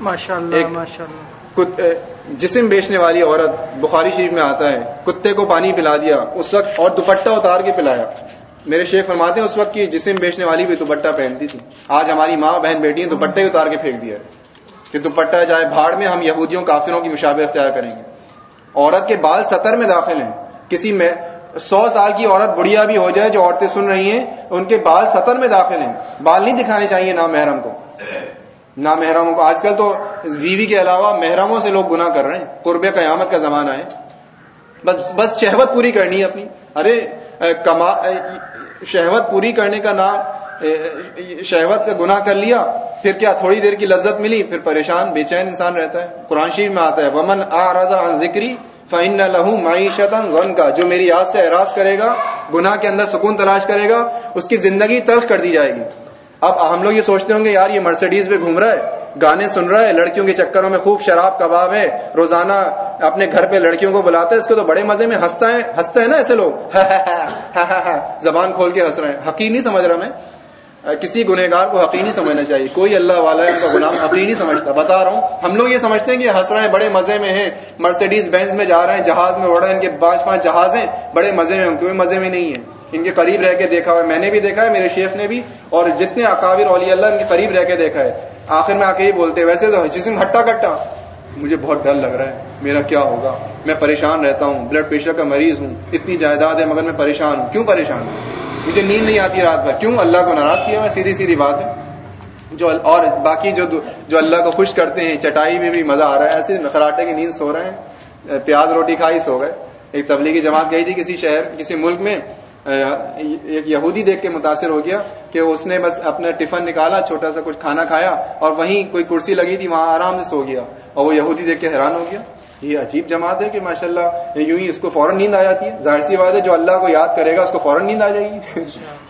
Speaker 2: ماشاء اللہ
Speaker 1: جسم بیچنے والی عورت بخاری شریف میں آتا ہے، کتے کو پانی پلا دیا، اس وقت، اور دوپٹہ اتار کے پلایا۔ میرے شیخ فرماتے ہیں، اس وقت کی جسم بیچنے والی بھی دوپٹہ پہنتی تھی۔ آج ہماری ماں، بہن بیٹی ہیں دوپٹے ہی اتار کے پھینک دیا ہے۔ کہ دوپٹہ جائے بھاڑ میں، ہم یہودیوں، کافروں کی مشابہ اختیار کریں گے۔ عورت کے بال سطر میں داخل ہیں۔ کسی میں، سو سال کی عورت بڑھیا بھی ہو جائے، جو عورتیں سن رہی ہیں، ان کے بال سطر میں داخل ہیں۔ بال نہیں دکھانے چاہیے نام محرم کو۔ نامحرموں کو۔ آج کل تو بیوی کے علاوہ محرموں سے لوگ گناہ کر رہے ہیں۔ قرب قیامت کا زمانہ ہے۔ بس بس شہوت پوری کرنی ہے اپنی۔ ارے کما شہوت پوری کرنے کا نام شہوت کا گناہ کر لیا، پھر کیا تھوڑی دیر کی لذت ملی؟ پھر پریشان، بے چین انسان رہتا ہے۔ قرآن شریف میں آتا ہے، ومن عن ذکری فإن له معیشتا کا جو میری یاد سے اعراض کرے گا، گناہ کے اندر سکون تلاش کرے گا، اس کی زندگی تلخ کر دی جائے گی۔ اب ہم لوگ یہ سوچتے ہوں گے، یار یہ مرسڈیز پہ گھوم رہا ہے، گانے سن رہا ہے، لڑکیوں کے چکروں میں خوب شراب کباب ہے، روزانہ اپنے گھر پہ لڑکیوں کو بلاتا ہے اس کو تو بڑے مزے میں ہنستا ہے، ہنستے ہیں نا ایسے لوگ؟ زبان کھول کے ہنس رہے ہیں۔ حقیق نہیں سمجھ رہا میں۔ کسی گنہگار کو حقیق نہیں سمجھنا چاہیے۔ کوئی اللہ والا ہے، ان کا غلام حقیق نہیں سمجھتا۔ بتا رہا ہوں، ہم لوگ یہ سمجھتے ہیں کہ ہنس رہے ہیں، بڑے مزے میں ہیں۔ مرسیڈیز بینز میں جا رہے ہیں، جہاز میں اڑ رہے ہیں، ان کے پانچ پانچ جہاز ہیں، بڑے مزے میں کوئی مزے میں نہیں ہے۔ ان کے قریب رہ کے دیکھا ہوا ہے، میں نے بھی دیکھا ہے، میرے شیخ نے بھی، اور جتنے اکابر اولیاء اللہ ان کے قریب رہ کے دیکھا ہے۔ آخر میں آ کے ہی بولتے ویسے تو جسم ہٹا کٹا۔ مجھے بہت ڈر لگ رہا ہے، میرا کیا ہوگا؟ میں پریشان رہتا ہوں بلڈ پریشر کا مریض ہوں، اتنی جائیداد ہے مگر میں پریشان ہوں۔ کیوں پریشان ہوں؟ مجھے نیند نہیں آتی رات بھر۔ کیوں اللہ کو ناراض کیا میں؟ سیدھی سیدھی بات ہے۔ جو اور باقی جو جو اللہ کو خوش کرتے ہیں، چٹائی میں بھی مزہ آ رہا ہے، ایسے خراٹے کی نیند سو رہے ہیں۔ پیاز روٹی کھائی سو گئے۔ ایک تبلیغی جماعت گئی تھی کسی شہر، کسی ملک میں ایک یہودی دیکھ کے متاثر ہو گیا کہ اس نے بس اپنا ٹفن نکالا چھوٹا سا کچھ کھانا کھایا اور وہیں کوئی کرسی لگی تھی وہاں آرام سے سو گیا اور وہ یہودی دیکھ کے حیران ہو گیا۔ یہ عجیب جماعت ہے کہ ماشاءاللہ یوں ہی اس کو فوراً نیند آ جاتی ہے۔ ظاہر سی بات ہے جو اللہ کو یاد کرے گا اس کو فوراً نیند آ جائے گی۔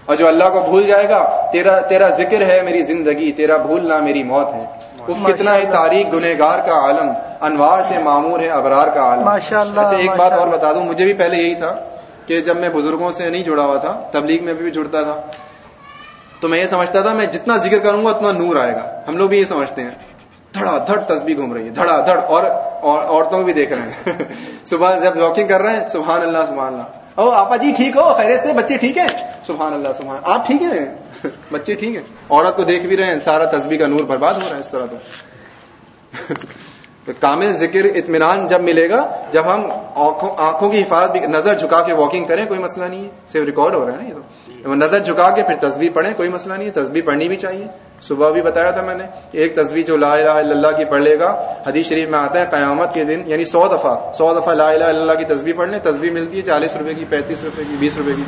Speaker 1: اور جو اللہ کو بھول جائے گا تیرا تیرا ذکر ہے میری زندگی تیرا بھولنا میری موت ہے۔ اس کتنا ہے تاریخ گنہگار کا عالم انوار سے معمور ہے ابرار کا عالم۔
Speaker 2: ماشاءاللہ،
Speaker 1: اچھا ایک بات۔ اور بتا دوں مجھے بھی پہلے یہی تھا۔ کہ جب میں بزرگوں سے نہیں جڑا ہوا تھا، تبلیغ میں بھی جڑتا تھا، تو میں یہ سمجھتا تھا میں جتنا ذکر کروں گا اتنا نور آئے گا۔ ہم لوگ بھی یہ سمجھتے ہیں۔ دھڑا دھڑ تسبیح گھوم رہی ہے، دھڑا دھڑ۔ اور عورتوں بھی دیکھ رہے ہیں۔ صبح جب واکنگ کر رہے ہیں، سبحان اللہ سبحان اللہ۔ او، آپا جی ٹھیک ہو؟ خیریت سے؟ بچے ٹھیک ہیں؟ سبحان اللہ، سبحان آپ ٹھیک ہیں؟ بچے ٹھیک ہیں؟ عورت کو دیکھ بھی رہے ہیں، سارا تسبیح کا نور برباد ہو رہا ہے اس طرح تو۔ تو کامل ذکر، اطمینان جب ملے گا، جب ہم آنکھوں آنکھوں کی حفاظت بھی، نظر جھکا کے واکنگ کریں، کوئی مسئلہ نہیں ہے۔ صرف ریکارڈ ہو رہا ہے نا یہ تو۔ نظر جھکا کے پھر تصویر پڑھیں، کوئی مسئلہ نہیں ہے۔ تصویر پڑھنی بھی چاہیے۔ صبح بھی بتایا تھا میں نے کہ ایک تصویر جو لا الہ الا اللہ کی پڑھ لے گا، حدیث شریف میں آتا ہے، قیامت کے دن یعنی سو دفعہ سو دفعہ لا الہ الا اللہ کی تصویر پڑھ لیں تصویر ملتی ہے چالیس روپے کی، پینتیس روپے کی، بیس روپے کی۔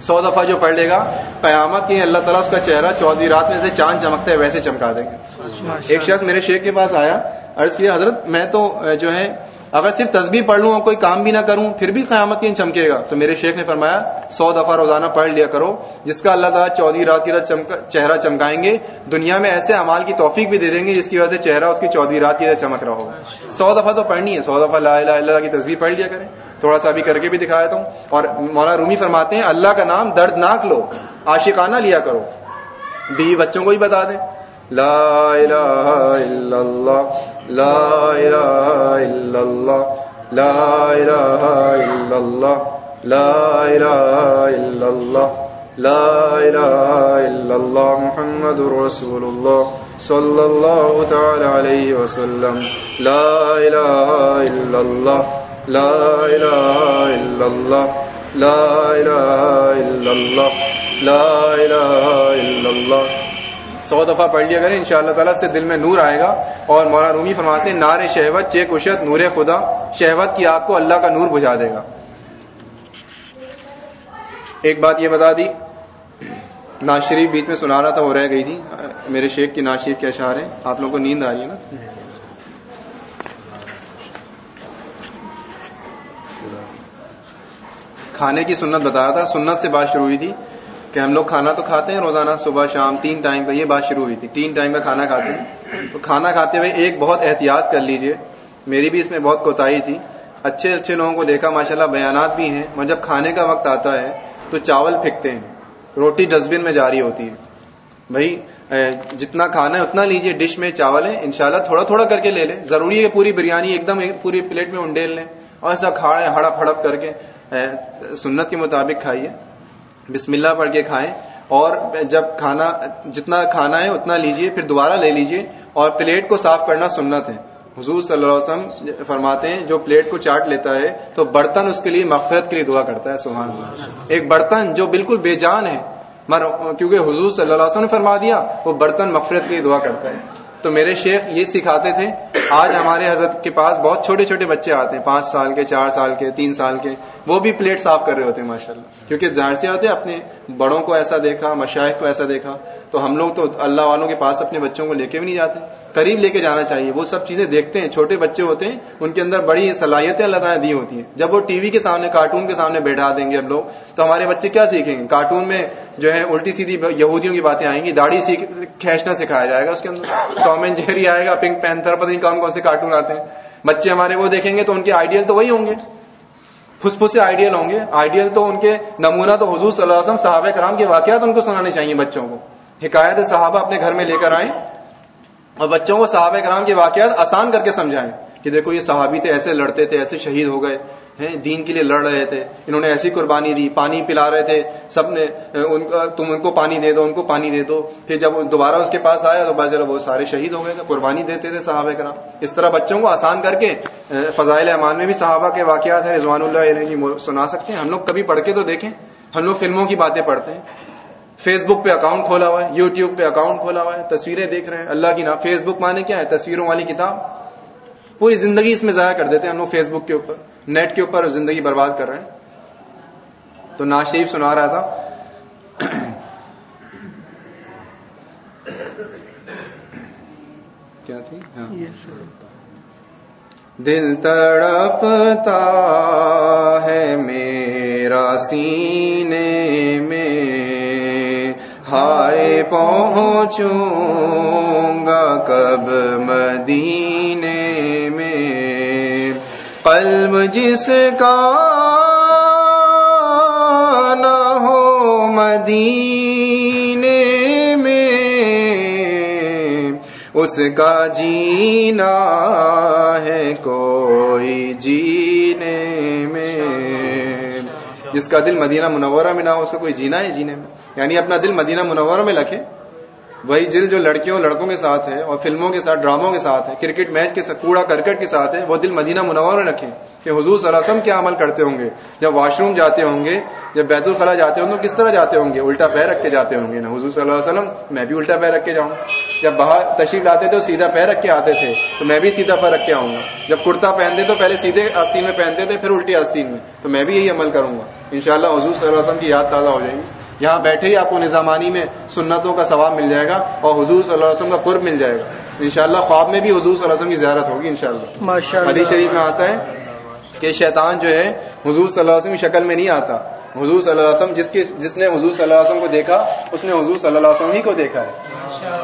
Speaker 1: سو دفعہ جو پڑھ لے گا قیامت کی اللہ تعالیٰ اس کا چہرہ چودہ رات میں سے چاند چمکتا ہے ویسے چمکا دیں گے ایک شخص میرے شیخ کے پاس آیا عرض کیا حضرت میں تو جو ہے اگر صرف تصویر پڑھ لوں اور کوئی کام بھی نہ کروں، پھر بھی قیامت کے دن چمکے گا۔ تو میرے شیخ نے فرمایا، سو دفعہ روزانہ پڑھ لیا کرو، جس کا اللہ تعالیٰ چودہ رات کی رات چہرہ چمکائیں گے۔ دنیا میں ایسے امال کی توفیق بھی دے دیں گے، جس کی وجہ سے چہرہ اس کی چودہ رات کی رات چمک رہا ہوگا۔ سو دفعہ تو پڑھنی ہے، سو دفعہ لا الہ الا اللہ کی تصویر پڑھ لیا کریں۔ تھوڑا سا بھی کر کے بھی دکھایا تم اور مولانا رومی فرماتے ہیں، اللہ کا نام دردناک لو عاشقانہ لیا کرو۔ بیوی بچوں کو ہی بتا دیں۔ لا الہ الا اللہ لا الہ الا اللہ لا الہ الا اللہ لا الہ الا اللہ لا الہ الا اللہ محمد رسول اللہ صلی اللہ تعالی علیہ وسلم لا الہ الا اللہ لا الہ الا اللہ لا الہ الا اللہ لا الہ الا اللہ سو دفعہ پڑھ لیا کریں ان شاء اللہ تعالیٰ سے دل میں نور آئے گا۔ اور مولانا رومی فرماتے ہیں، نار شہوت، چے کشت، نور خدا، شہوت کی آگ کو اللہ کا نور بجھا دے گا۔ ایک بات یہ بتا دی، ناز شریف بیچ میں سنا رہا تھا، وہ رہ گئی تھی۔ میرے شیخ کی ناز شریف کے اشعار ہیں، آپ لوگوں کو نیند آ رہی ہے نا؟ کھانے کی سنت بتایا تھا، سنت سے بات شروع ہوئی تھی۔ کہ ہم لوگ کھانا تو کھاتے ہیں، روزانہ صبح، شام، تین ٹائم کا یہ بات شروع ہوئی تھی۔ تین ٹائم کا کھانا کھاتے ہیں۔ تو کھانا کھاتے ہوئے ایک بہت احتیاط کر لیجیے۔ میری بھی اس میں بہت کوتاہی تھی۔ اچھے اچھے لوگوں کو دیکھا، ماشاءاللہ بیانات بھی ہیں۔ مگر جب کھانے کا وقت آتا ہے تو چاول پھینکتے ہیں۔ روٹی ڈسٹ بن میں جاری ہوتی ہے۔ بھائی جتنا کھانا ہے اتنا لیجیے۔ ڈش میں چاول ہے انشاءاللہ تھوڑا تھوڑا کر کے لے لیں۔ ضروری ہے کہ پوری بریانی ایک دم پوری پلیٹ میں انڈیل لیں۔ اور ایسا کھاڑے ہڑپ ہڑپ کر کے سنت کے مطابق کھائیے۔ بسم اللہ پڑھ کے کھائیں اور جب کھانا جتنا کھانا ہے اتنا لیجیے، پھر دوبارہ لے لیجیے اور پلیٹ کو صاف کرنا سنت ہے۔ حضور صلی اللہ علیہ وسلم فرماتے ہیں، جو پلیٹ کو چاٹ لیتا ہے تو برتن اس کے لیے مغفرت کے لیے دعا کرتا ہے، سبحان اللہ۔ ایک برتن جو بالکل بے جان ہے کیونکہ حضور صلی اللہ علیہ وسلم نے فرما دیا، وہ برتن مغفرت کے لیے دعا کرتا ہے۔ تو میرے شیخ یہ سکھاتے تھے، آج ہمارے حضرت کے پاس بہت چھوٹے چھوٹے بچے آتے ہیں، پانچ سال کے، چار سال کے، تین سال کے، وہ بھی پلیٹ صاف کر رہے ہوتے ہیں ماشاء اللہ کیونکہ ظاہر سے ہوتے اپنے بڑوں کو ایسا دیکھا مشاہد کو ایسا دیکھا تو ہم لوگ تو اللہ والوں کے پاس اپنے بچوں کو لے کے بھی نہیں جاتے۔ قریب لے کے جانا چاہیے۔ وہ سب چیزیں دیکھتے ہیں، چھوٹے بچے ہوتے ہیں، ان کے اندر بڑی صلاحیتیں اللہ تعالیٰ دی ہوتی ہیں۔ جب وہ ٹی وی کے سامنے، کارٹون کے سامنے بیٹھا دیں گے ہم لوگ، تو ہمارے بچے کیا سیکھیں گے؟ کارٹون میں جو ہے، الٹی سیدھی یہودیوں کی باتیں آئیں گی۔ داڑھی کھینچنا سکھایا جائے گا اس کے اندر۔ ٹام اینڈ جیری آئے گا، پنک پینتھر پتہ نہیں کون کون سے کارٹون آتے ہیں۔ بچے ہمارے وہ دیکھیں گے تو ان کے آئیڈیل تو وہی ہوں گے۔ پھس پھس سے آئیڈیل ہوں گے۔ آئیڈیل تو ان کے نمونہ تو حضور صلی اللہ علیہ وسلم صحابہ کرام کے واقعات ان کو سنانے چاہیے بچوں کو۔ حکایت صحابہ اپنے گھر میں لے کر آئیں اور بچوں کو صحابہ کرام کے واقعات آسان کر کے سمجھائیں کہ دیکھو یہ صحابی تھے، ایسے لڑتے تھے، ایسے شہید ہو گئے، ہیں، دین کے لیے لڑ رہے تھے، انہوں نے ایسی قربانی دی، پانی پلا رہے تھے، سب نے، ان کا، تم ان کو پانی دے دو، ان کو پانی دے دو، پھر جب دوبارہ اس کے پاس آیا تو بس وہ سارے شہید ہو گئے تھے قربانی دیتے تھے صحابہ کرام۔ اس طرح بچوں کو آسان کر کے فضائل امان میں بھی صحابہ کے واقعات ہیں، رضوان اللہ علیہ سنا سکتے ہیں۔ ہم لوگ کبھی پڑھ کے تو دیکھیں، ہم لوگ فلموں کی باتیں پڑھتے ہیں۔ فیس بک پہ اکاؤنٹ کھولا ہوا ہے یو ٹیوب پہ اکاؤنٹ کھولا ہوا ہے، تصویریں دیکھ رہے ہیں۔ اللہ کی نا فیس بک مانے کیا ہے؟ تصویروں والی کتاب۔ پوری زندگی اس میں ضائع کر دیتے ہیں ہم لوگ فیس بک کے اوپر، نیٹ کے اوپر زندگی برباد کر رہے ہیں۔ تو ناز شریف سنا رہا تھا۔ کیا تھی؟ ہاں۔ دل تڑپتا ہے میرا سینے میں۔ ہائے پہنچوں گا کب مدینے میں قلب جس کا نہ ہو مدینے میں اس کا جینا ہے کوئی جینے میں جس کا دل مدینہ منورہ میں نہ ہو، اس کا کوئی جینا ہے جینے میں۔ یعنی اپنا دل مدینہ منورہ میں لکھے وہی دل جو لڑکیوں لڑکوں کے ساتھ ہے اور فلموں کے ساتھ، ڈراموں کے ساتھ ہے، کرکٹ میچ کے ساتھ، کوڑا کرکٹ کے ساتھ ہے، وہ دل مدینہ منور میں رکھیں کہ حضور صلی اللہ علیہ وسلم کیا عمل کرتے ہوں گے۔ جب واش روم جاتے ہوں گے، جب بیت الخلاء جاتے ہوں گے کس طرح جاتے ہوں گے؟ الٹا پیر رکھ کے جاتے ہوں گے۔ نا حضور صلی اللہ علیہ وسلم، میں بھی الٹا پیر رکھ کے جاؤں۔ جب باہر تشریف لاتے تھے تو سیدھا پیر رکھ کے آتے تھے، تو میں بھی سیدھا پیر رکھ کے آؤں گا۔ جب کرتا پہنتے تو پہلے سیدھے آستین میں پہنتے تھے، پھر الٹی آستین میں، تو میں بھی یہی عمل کروں گا۔ انشاءاللہ حضور صلی اللہ علیہ وسلم کی یاد تازہ ہو جائے گی۔ یہاں بیٹھے ہی آپ کو نظامانی میں سنتوں کا ثواب مل جائے گا اور حضور صلی اللہ علیہ وسلم کا قرب مل جائے گا۔ انشاءاللہ خواب میں بھی حضور صلی اللہ علیہ وسلم کی زیارت ہوگی انشاءاللہ۔ حدیث
Speaker 2: اللہ
Speaker 1: شریف میں آتا ہے کہ شیطان جو ہے حضور صلی اللہ علیہ وسلم کی شکل میں نہیں آتا۔ حضور صلی اللہ علیہ وسلم جس کی جس نے حضور صلی اللہ علیہ وسلم کو دیکھا اس نے حضور صلی اللہ علیہ وسلم ہی کو دیکھا ہے۔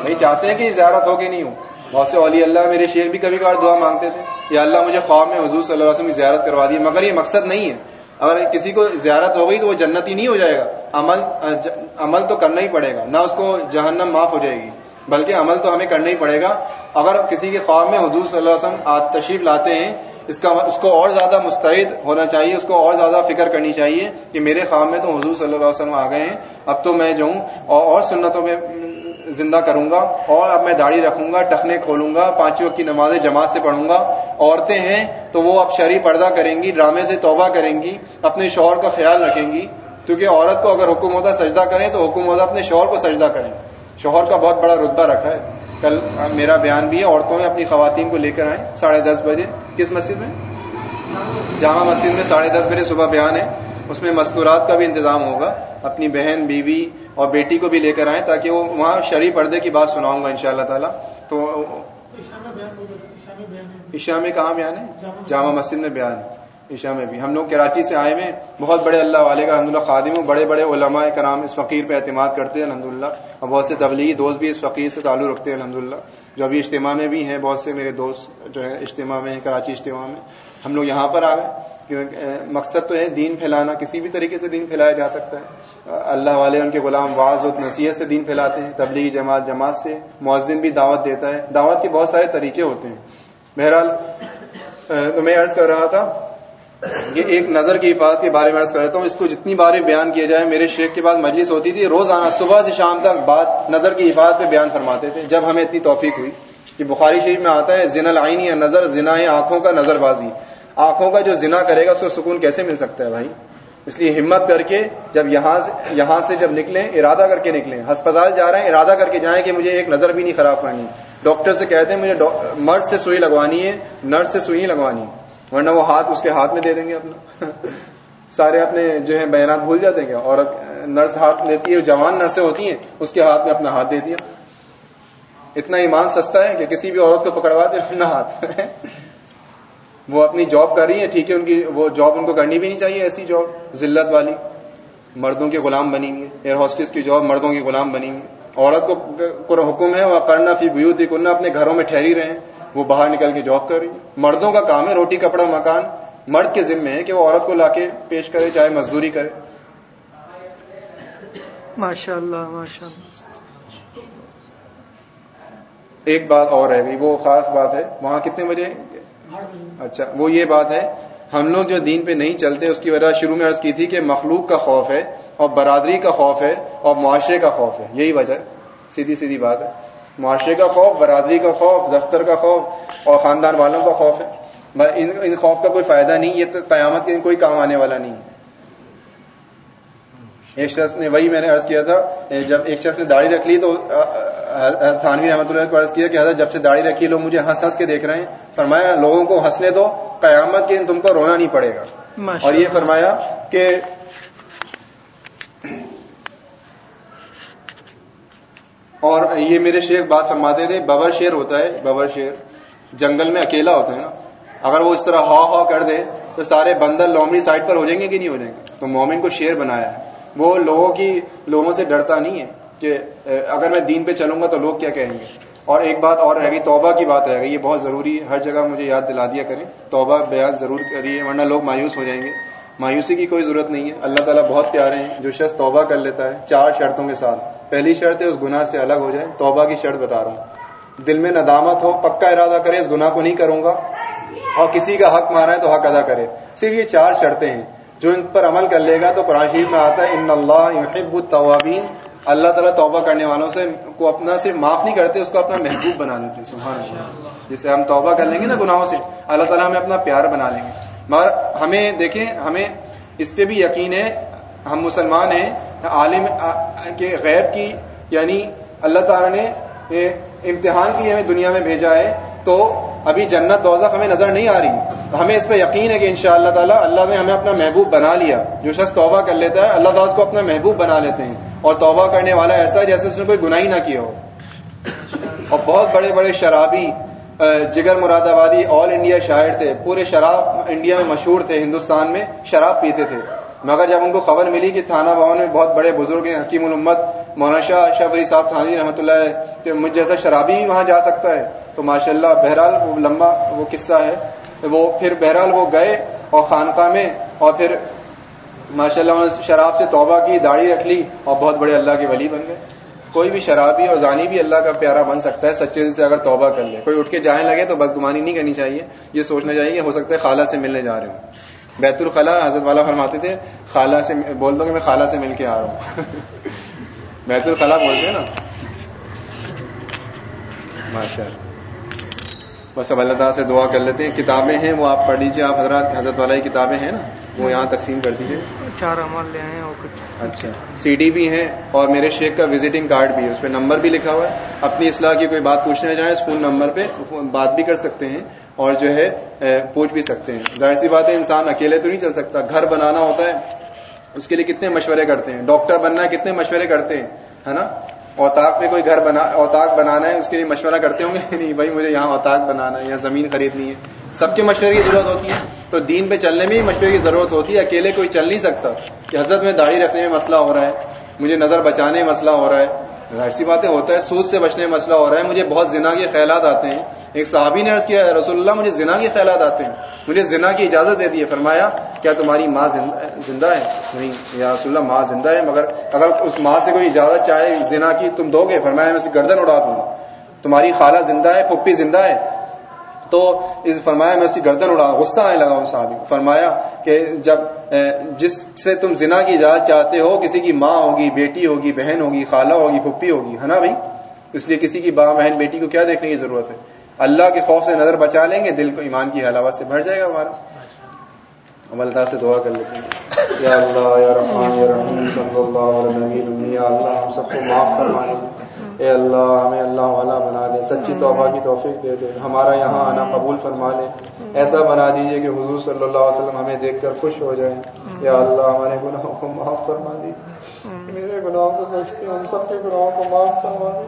Speaker 1: نہیں چاہتے ہیں کہ زیارت ہو کہ نہیں ہو۔ بہت سے اولیاء اللہ میرے شیخ بھی کبھی کبھار دعا مانگتے تھے۔ یا اللہ مجھے خواب میں حضور صلی اللہ علیہ وسلم کی زیارت کروا دی مگر یہ مقصد نہیں ہے۔ اگر کسی کو زیارت ہو گئی تو وہ جنتی نہیں ہو جائے گا۔ عمل عمل تو کرنا ہی پڑے گا۔ نہ اس کو جہنم معاف ہو جائے گی، بلکہ عمل تو ہمیں کرنا ہی پڑے گا۔ اگر کسی کے خواب میں حضور صلی اللہ علیہ وسلم آج تشریف لاتے ہیں، اس کا، اس کو اور زیادہ مستعد ہونا چاہیے، اس کو اور زیادہ فکر کرنی چاہیے کہ میرے خواب میں تو حضور صلی اللہ علیہ وسلم آ گئے ہیں۔ اب تو میں جو ہوں اور اور سنتوں میں زندہ کروں گا اور اب میں داڑھی رکھوں گا، ٹخنے کھولوں گا پانچوں کی نمازیں جماعت سے پڑھوں گا۔ عورتیں ہیں تو وہ اب شرح پردہ کریں گی، ڈرامے سے توبہ کریں گی، اپنے شوہر کا خیال رکھیں گی۔ کیونکہ عورت کو اگر حکم ہوتا سجدہ کریں تو حکم ہوتا اپنے شوہر کو سجدہ کریں۔ شوہر کا بہت بڑا رتبہ رکھا ہے۔ کل میرا بیان بھی ہے، عورتوں میں اپنی خواتین کو لے کر آئیں۔ ساڑھے دس بجے۔ کس مسجد میں؟ جامع مسجد میں ساڑھے دس بجے صبح بیان ہے۔ اس میں مستورات کا بھی انتظام ہوگا۔ اپنی بہن، بیوی اور بیٹی کو بھی لے کر آئیں تاکہ وہ وہاں شریف پردے کی بات سناؤں گا ان شاء اللہ تعالیٰ۔ تو عشاء میں کہاں بیان ہے؟ جامع مسجد میں بیان عشاء میں بھی۔ ہم لوگ کراچی سے آئے ہوئے بہت بڑے اللہ والے کا الحمد للہ خادم ہوں۔ بڑے بڑے علماء کرام اس فقیر پہ اعتماد کرتے ہیں الحمد للہ اور بہت سے تبلیغی دوست بھی اس فقیر سے تعلق رکھتے ہیں الحمد للہ جو ابھی اجتماع میں بھی ہیں، بہت سے میرے دوست جو ہے اجتماع میں ہیں، کراچی اجتماع میں۔ ہم لوگ یہاں پر آ گئے۔ مقصد تو ہے دین پھیلانا، کسی بھی طریقے سے دین پھیلایا جا سکتا ہے۔ اللہ والے ان کے غلام واض و نصیحت سے دین پھیلاتے ہیں، تبلیغی جماعت جماعت سے مؤذن بھی دعوت دیتا ہے۔ دعوت کے بہت سارے طریقے ہوتے ہیں۔ بہرحال تو میں عرض کر رہا تھا یہ ایک نظر کی حفاظت کے بارے میں عرض کر رہتا ہوں۔ اس کو جتنی باریں بیان کیا جائے میرے شیخ کے بعد مجلس ہوتی تھی، روزانہ صبح سے شام تک بات نظر کی حفاظت پہ بیان فرماتے تھے۔ جب ہمیں اتنی توفیق ہوئی کہ بخاری شریف میں آتا ہے زن العین یا نظر، زنا ہے آنکھوں کا نظر بازی۔ آنکھوں کا جو زنا کرے گا، اس کو سکون کیسے مل سکتا ہے بھائی؟ اس لیے ہمت کر کے جب یہاں سے یہاں سے جب نکلیں، ارادہ کر کے نکلیں۔ ہسپتال جا رہے ہیں، ارادہ کر کے جائیں کہ مجھے ایک نظر بھی نہیں خراب کرنی۔ ڈاکٹر سے کہتے ہیں، مجھے مرد سے سوئی لگوانی ہے، نرس سے سوئی لگوانی۔ ہے ورنہ وہ ہاتھ اس کے ہاتھ میں دے دیں گے اپنا۔ سارے اپنے جو ہے بیانات بھول جاتے ہیں کیا؟ عورت نرس ہاتھ لیتی ہے، جوان نرسیں ہوتی ہیں، اس کے ہاتھ میں اپنا ہاتھ دے دیا۔ اتنا ایمان سستا ہے کہ کسی بھی عورت کو پکڑوا دے، اپنا ہاتھ۔ وہ اپنی جاب کر رہی ہے ٹھیک ہے ان کی وہ جاب ان کو کرنی بھی نہیں چاہیے ایسی جاب ذلت والی۔ مردوں کے غلام بنی ہوئی ایئر ہاسٹس کی جاب مردوں کی غلام بنی ہوئی عورت کو حکم ہے وہ کرنا فی بیوت کننا اپنے گھروں میں ٹھہری رہے وہ باہر نکل کے جاب کر رہی ہے مردوں کا کام ہے روٹی کپڑا مکان۔ مرد کے ذمے ہے کہ وہ عورت کو لا کے پیش کرے چاہے مزدوری کرے۔
Speaker 2: ماشاء اللہ ماشاء اللہ
Speaker 1: ایک بات اور ہے وہ خاص بات ہے۔ وہاں کتنے بجے اچھا وہ یہ بات ہے، ہم لوگ جو دین پہ نہیں چلتے، اس کی وجہ شروع میں عرض کی تھی کہ مخلوق کا خوف ہے، اور برادری کا خوف ہے، اور معاشرے کا خوف ہے، یہی وجہ، سیدھی سیدھی بات ہے۔ معاشرے کا خوف، برادری کا خوف، دفتر کا خوف، اور خاندان والوں کا خوف ہے۔ ان خوف کا کوئی فائدہ نہیں، یہ تو قیامت کے کوئی کام آنے والا نہیں ہے۔ ایک شخص نے وہی میں نے عرض کیا تھا جب ایک شخص نے داڑھی رکھ لی تو تھانوی رحمۃ اللہ کو عرض کیا کہ حضرت جب سے داڑھی رکھی لوگ مجھے ہنس ہنس کے دیکھ رہے ہیں۔ فرمایا لوگوں کو ہنسنے دو قیامت کے تم کو رونا نہیں پڑے گا۔ اور یہ فرمایا کہ اور یہ میرے شیخ بات فرماتے تھے ببر شیر ہوتا ہے ببر شیر۔ جنگل میں اکیلا ہوتا ہے نا۔ اگر وہ اس طرح ہا ہا کر دے تو سارے بندر لومڑی سائڈ پر ہو جائیں گے کہ نہیں ہو جائیں گے؟ تو مومن کو شیر بنایا ہے۔ وہ لوگوں کی لوگوں سے ڈرتا نہیں ہے کہ اگر میں دین پہ چلوں گا تو لوگ کیا کہیں گے؟ اور ایک بات اور رہ گئی، توبہ کی بات رہ گئی، یہ بہت ضروری ہے، ہر جگہ مجھے یاد دلا دیا کریں، توبہ بیان ضرور کریے، ورنہ لوگ مایوس ہو جائیں گے۔ مایوسی کی کوئی ضرورت نہیں ہے، اللہ تعالیٰ بہت پیارے ہیں، جو شخص توبہ کر لیتا ہے، چار شرطوں کے ساتھ۔ پہلی شرط ہے، اس گناہ سے الگ ہو جائے، توبہ کی شرط بتا رہا ہوں۔ دل میں ندامت ہو، پکا ارادہ کرے، اس گناہ کو نہیں کروں گا، اور کسی کا حق مارا ہے تو حق ادا کرے۔ صرف یہ چار شرطیں ہیں۔ جو ان پر عمل کر لے گا تو قرآن شریف میں آتا ہے، ان اللہ يحب التوابین. اللہ تعالیٰ توبہ کرنے والوں سے کو اپنا صرف معاف نہیں کرتے، اس کو اپنا محبوب بنا لیتے سبحان اللہ۔ جسے ہم توبہ کر لیں گے نا گناہوں سے، اللہ تعالیٰ ہمیں اپنا پیار بنا لیں گے۔ مگر ہمیں دیکھیں، ہمیں اس پہ بھی یقین ہے، ہم مسلمان ہیں، عالم کے غیب کی یعنی اللہ تعالیٰ نے امتحان کے لیے ہمیں دنیا میں بھیجا ہے، تو ابھی جنت دوزخ ہمیں نظر نہیں آ رہی۔ ہمیں اس پہ یقین ہے کہ ان شاء اللہ تعالیٰ اللہ نے ہمیں اپنا محبوب بنا لیا۔ جو شخص توبہ کر لیتا ہے، اللہ تعالیٰ اس کو اپنا محبوب بنا لیتے ہیں۔ اور توبہ کرنے والا ایسا ہے جیسے اس نے کوئی گناہ نہ کیا ہو۔ اور بہت بڑے بڑے شرابی جگر مراد آبادی آل انڈیا شاعر تھے۔ پورے شراب انڈیا میں مشہور تھے، ہندوستان میں شراب پیتے تھے۔ مگر جب ان کو خبر ملی کہ تھانہ بھون میں بہت بڑے بزرگ ہیں، حکیم الامت، مولانا شاہ شاہ صاحب تھانی رحمۃ اللہ کہ مجھ جیسا شرابی وہاں جا سکتا ہے۔ تو ماشاء اللہ بہرحال وہ لمبا وہ قصہ ہے وہ پھر بہرحال وہ گئے اور خانقاہ میں اور پھر ماشاء اللہ شراب سے توبہ کی، داڑھی رکھ لی اور بہت بڑے اللہ کے ولی بن گئے۔ کوئی بھی شرابی اور زانی بھی اللہ کا پیارا بن سکتا ہے، سچے دل سے اگر توبہ کر لے۔ کوئی اٹھ کے جائیں لگے تو بدگمانی نہیں کرنی چاہیے، یہ سوچنا چاہیے کہ ہو سکتا ہے خالہ سے ملنے جا رہے ہوں۔ بیت الخلا حضرت والا فرماتے تھے، خالہ سے بول دو کہ میں خالہ سے مل کے آ رہا ہوں۔ بیت الخلا بولتے ہیں نا؟ ماشاء اللہ بس اب اللہ تعالیٰ سے دعا کر لیتے ہیں۔ کتابیں ہیں وہ آپ پڑھ لیجیے آپ حضرات حضرت والا کی کتابیں ہیں نا؟ وہ یہاں تقسیم کر دیجیے
Speaker 2: چار امال لے آئے اور کچھ۔
Speaker 1: اچھا۔ سی ڈی بھی ہیں اور میرے شیخ کا وزٹنگ کارڈ بھی ہے۔ اس پہ نمبر بھی لکھا ہوا ہے۔ اپنی اصلاح کی کوئی بات پوچھنے جائیں اس فون نمبر پہ بات بھی کر سکتے ہیں اور جو ہے پوچھ بھی سکتے ہیں۔ ظاہر سی بات ہے انسان اکیلے تو نہیں چل سکتا۔ گھر بنانا ہوتا ہے اس کے لیے کتنے مشورے کرتے ہیں؟ ڈاکٹر بننا ہے کتنے مشورے کرتے ہیں؟ ہے نا؟ اوتاق میں کوئی گھر بنا اوتاق بنانا ہے، اس کے لیے مشورہ کرتے ہوں گے؟ نہیں بھائی، مجھے یہاں اوتاق بنانا ہے یا زمین خریدنی ہے۔ سب کے مشورے کی ضرورت ہوتی ہے۔ تو دین پہ چلنے میں ہی مشورے کی ضرورت ہوتی ہے۔ اکیلے کوئی چل نہیں سکتا۔ کہ حضرت میں داڑھی رکھنے میں مسئلہ ہو رہا ہے، مجھے نظر بچانے میں مسئلہ ہو رہا ہے۔ ایسی باتیں ہوتا ہے سود سے بچنے مسئلہ ہو رہا ہے۔ مجھے بہت زنا کے خیالات آتے ہیں۔ ایک صحابی نے عرض کیا رسول اللہ، مجھے زنا کے خیالات آتے ہیں۔ مجھے زنا کی اجازت دے دی ہے۔ فرمایا، کیا تمہاری ماں زندہ ہے؟ نہیں، یا رسول اللہ، ماں زندہ ہے، مگر اگر اس ماں سے کوئی اجازت چاہے زنا کی، تم دو گے؟ فرمایا، میں اسے گردن اڑا دوں گا۔ تمہاری خالہ زندہ ہے، پھپھی زندہ ہے۔ تو اس فرمایا میں اس کی گردن اڑا، غصہ آنے لگا اس صحابی فرمایا کہ جب جس سے تم زنا کی اجازت چاہتے ہو، کسی کی ماں ہوگی، بیٹی ہوگی، بہن ہوگی، خالہ ہوگی پھپھی ہوگی، ہے نا بھائی؟ اس لیے کسی کی ماں بہن بیٹی کو کیا دیکھنے کی ضرورت ہے؟ اللہ کے خوف سے نظر بچا لیں گے، دل کو ایمان کی حلاوت سے بھر جائے گا ہمارا۔ اللہ سے دعا کر لیتے ہیں۔ یا اللہ، یا رحمان، یا رحیم، صلی اللہ علیہ یا اللہ، ہم سب کو معاف فرما اے اللہ، ہمیں اللہ والا بنا دے، سچی توبہ کی توفیق دے دے، ہمارا یہاں آنا قبول فرما لے۔ ایسا بنا دیجیے کہ حضور صلی اللہ علیہ وسلم ہمیں دیکھ کر خوش ہو جائیں۔ یا اللہ، ہمارے گناہوں کو معاف فرما دی۔ میرے گناہوں کو پوچھتے ہم سب کے گناہوں کو معاف فرما دے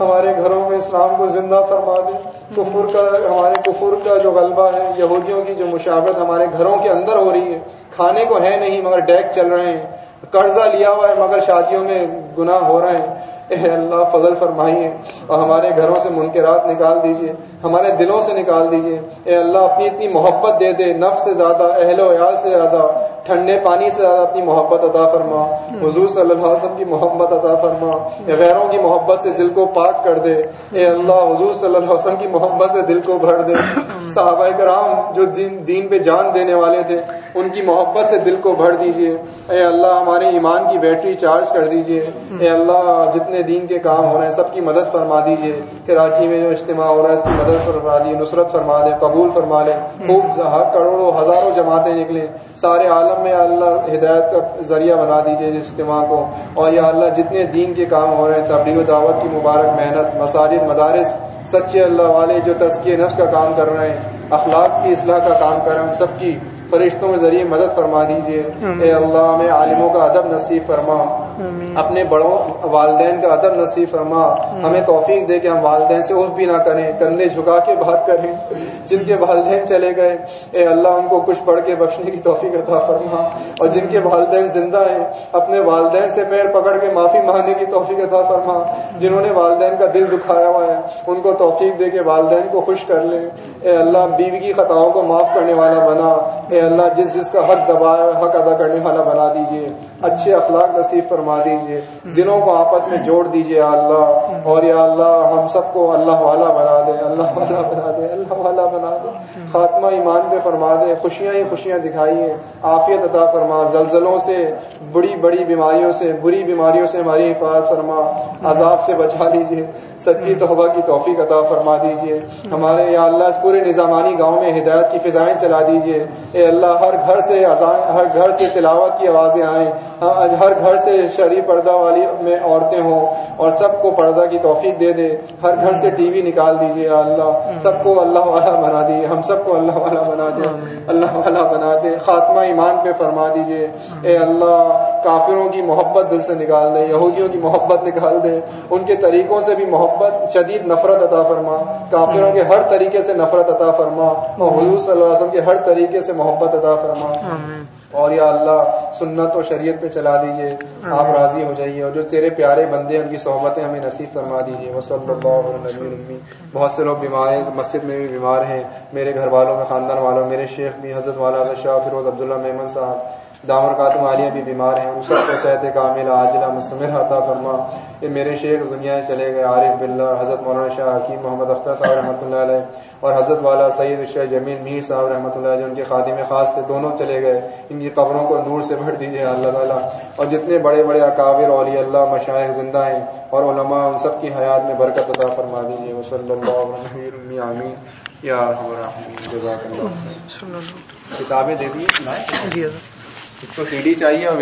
Speaker 1: ہمارے گھروں میں اسلام کو زندہ فرما دے کفر کا، ہمارے کفر کا جو غلبہ ہے، یہودیوں کی جو مشابت ہمارے گھروں کے اندر ہو رہی ہے۔ کھانے کو ہے نہیں، مگر ڈیک چل رہے ہیں۔ قرضہ لیا ہوا ہے، مگر شادیوں میں گناہ ہو رہے ہیں۔ اے اللہ، فضل فرمائیے اور ہمارے گھروں سے منکرات نکال دیجیے ہمارے دلوں سے نکال دیجیے اے اللہ، اپنی اتنی محبت دے دے، نفس سے زیادہ، اہل و عیال سے زیادہ، ٹھنڈے پانی سے زیادہ اپنی محبت عطا فرما۔ حضور صلی اللہ علیہ وسلم کی محبت عطا فرما۔ غیروں کی محبت سے دل کو پاک کر دے۔ اے اللہ، حضور صلی اللہ علیہ وسلم کی محبت سے دل کو بھر دے۔ صحابہ کرام جو دین پہ جان دینے والے تھے، ان کی محبت سے دل کو بھر دیجیے اے اللہ، ہمارے ایمان کی بیٹری چارج کر دیجیے اے اللہ، جتنے دین کے کام ہو رہے ہیں سب کی مدد فرما دیجیے کراچی میں جو اجتماع ہو رہا ہے اس کی مدد فرما دیجیے نصرت فرما دیں قبول فرما لیں خوب کروڑوں ہزاروں جماعتیں نکلیں۔ سارے عالم میں اللہ ہدایت کا ذریعہ بنا دیجیے اجتماع کو۔ اور یا اللہ جتنے دین کے کام ہو رہے ہیں تبلیغ و دعوت کی مبارک محنت مساجد مدارس سچے اللہ والے جو تسکی نفس کا کام کر رہے ہیں اخلاق کی اصلاح کا کام کر رہے ہیں سب کی فرشتوں کے ذریعے مدد فرما دیجیے اے اللہ میں عالموں کا ادب نصیب فرما۔ اپنے بڑوں والدین کا ادب نصیب فرما۔ ہمیں توفیق دے کہ ہم والدین سے عرف بھی نہ کریں کندھے جھکا کے بات کریں۔ جن کے والدین چلے گئے اے اللہ ان کو کچھ پڑھ کے بخشنے کی توفیق عطا فرما۔ اور جن کے والدین زندہ ہیں اپنے والدین سے پیر پکڑ کے معافی مانگنے کی توفیق عطا فرما۔ جنہوں نے والدین کا دل دکھایا ہوا ہے ان کو توفیق دے کے والدین کو خوش کر لیں۔ اے اللہ بیوی کی خطاؤں کو معاف کرنے والا بنا۔ اے اللہ جس جس کا حق دبایا حق ادا کرنے والا بنا دیجیے اچھے اخلاق نصیب فرما۔ دیجیے۔ دنوں کو آپس میں جوڑ دیجیے اللہ۔ اور یا اللہ، ہم سب کو اللہ والا بنا دے، اللہ والا بنا دے، اللہ والا بنا دے۔ خاتمہ ایمان پہ فرما دے، خوشیاں ہی خوشیاں دکھائیے عافیت عطا فرما، زلزلوں سے، بڑی بڑی بیماریوں سے، بری بیماریوں سے ہماری حفاظت فرما۔ عذاب سے بچا لیجیے سچی توبہ کی توفیق عطا فرما دیجیے ہمارے یا اللہ، اس پورے نظامانی گاؤں میں ہدایت کی فضائیں چلا دیجیے اے اللہ، ہر گھر سے ہر گھر سے تلاوت کی آوازیں آئیں۔ ہاں، ہر گھر سے شرعی پردہ والی میں عورتیں ہوں اور سب کو پردہ کی توفیق دے دے۔ ہر گھر سے ٹی وی نکال دیجیے اللہ۔ سب کو اللہ والا بنا دیجیے ہم سب کو اللہ والا بنا دے اللہ والا بنا دے۔ خاتمہ ایمان پہ فرما دیجیے اے اللہ کافروں کی محبت دل سے نکال دے یہودیوں کی محبت نکال دے۔ ان کے طریقوں سے بھی محبت شدید نفرت عطا فرما۔ کافروں کے ہر طریقے سے نفرت عطا فرما۔ اور حضور صلی اللہ علیہ وسلم کے ہر طریقے سے محبت عطا فرما۔
Speaker 2: آمین۔
Speaker 1: اور یا اللہ سنت و شریعت پہ چلا دیجیے آپ راضی ہو جائیے اور جو تیرے پیارے بندے ان کی صحبتیں ہمیں نصیب فرما دیجیے وہ صلی اللہ علیہ بہت سے لوگ بیمار ہیں مسجد میں بھی بیمار ہیں میرے گھر والوں میں خاندان والوں میرے شیخ بھی حضرت والا حضرت شاہ فیروز عبداللہ میمن صاحب۔ دامر کاتم عالیہ بھی بیمار ہیں ان سب کو صحت کامل عاجلہ مستمر عطا فرما۔ یہ میرے شیخ دنیا سے چلے گئے عارف بلّہ حضرت مولانا شاہ حکیم محمد اختر صاحب رحمۃ اللہ علیہ اور حضرت والا سید الشاہ جمیل میر صاحب رحمۃ اللہ علیہ ان کے خادم خاص تھے دونوں چلے گئے۔ ان کی قبروں کو نور سے بھر دیجیے اللہ تعالیٰ۔ اور جتنے بڑے بڑے اکابر اولیاء اللہ مشائق زندہ ہیں اور علماء ان سب کی حیات میں برکت عطا فرما دیجیے وہ صلی اللہ علیہ آمین۔ یا ارحم الراحمین جزاک اللہ کتابیں دے دیے اس کو سی ڈی چاہیے اور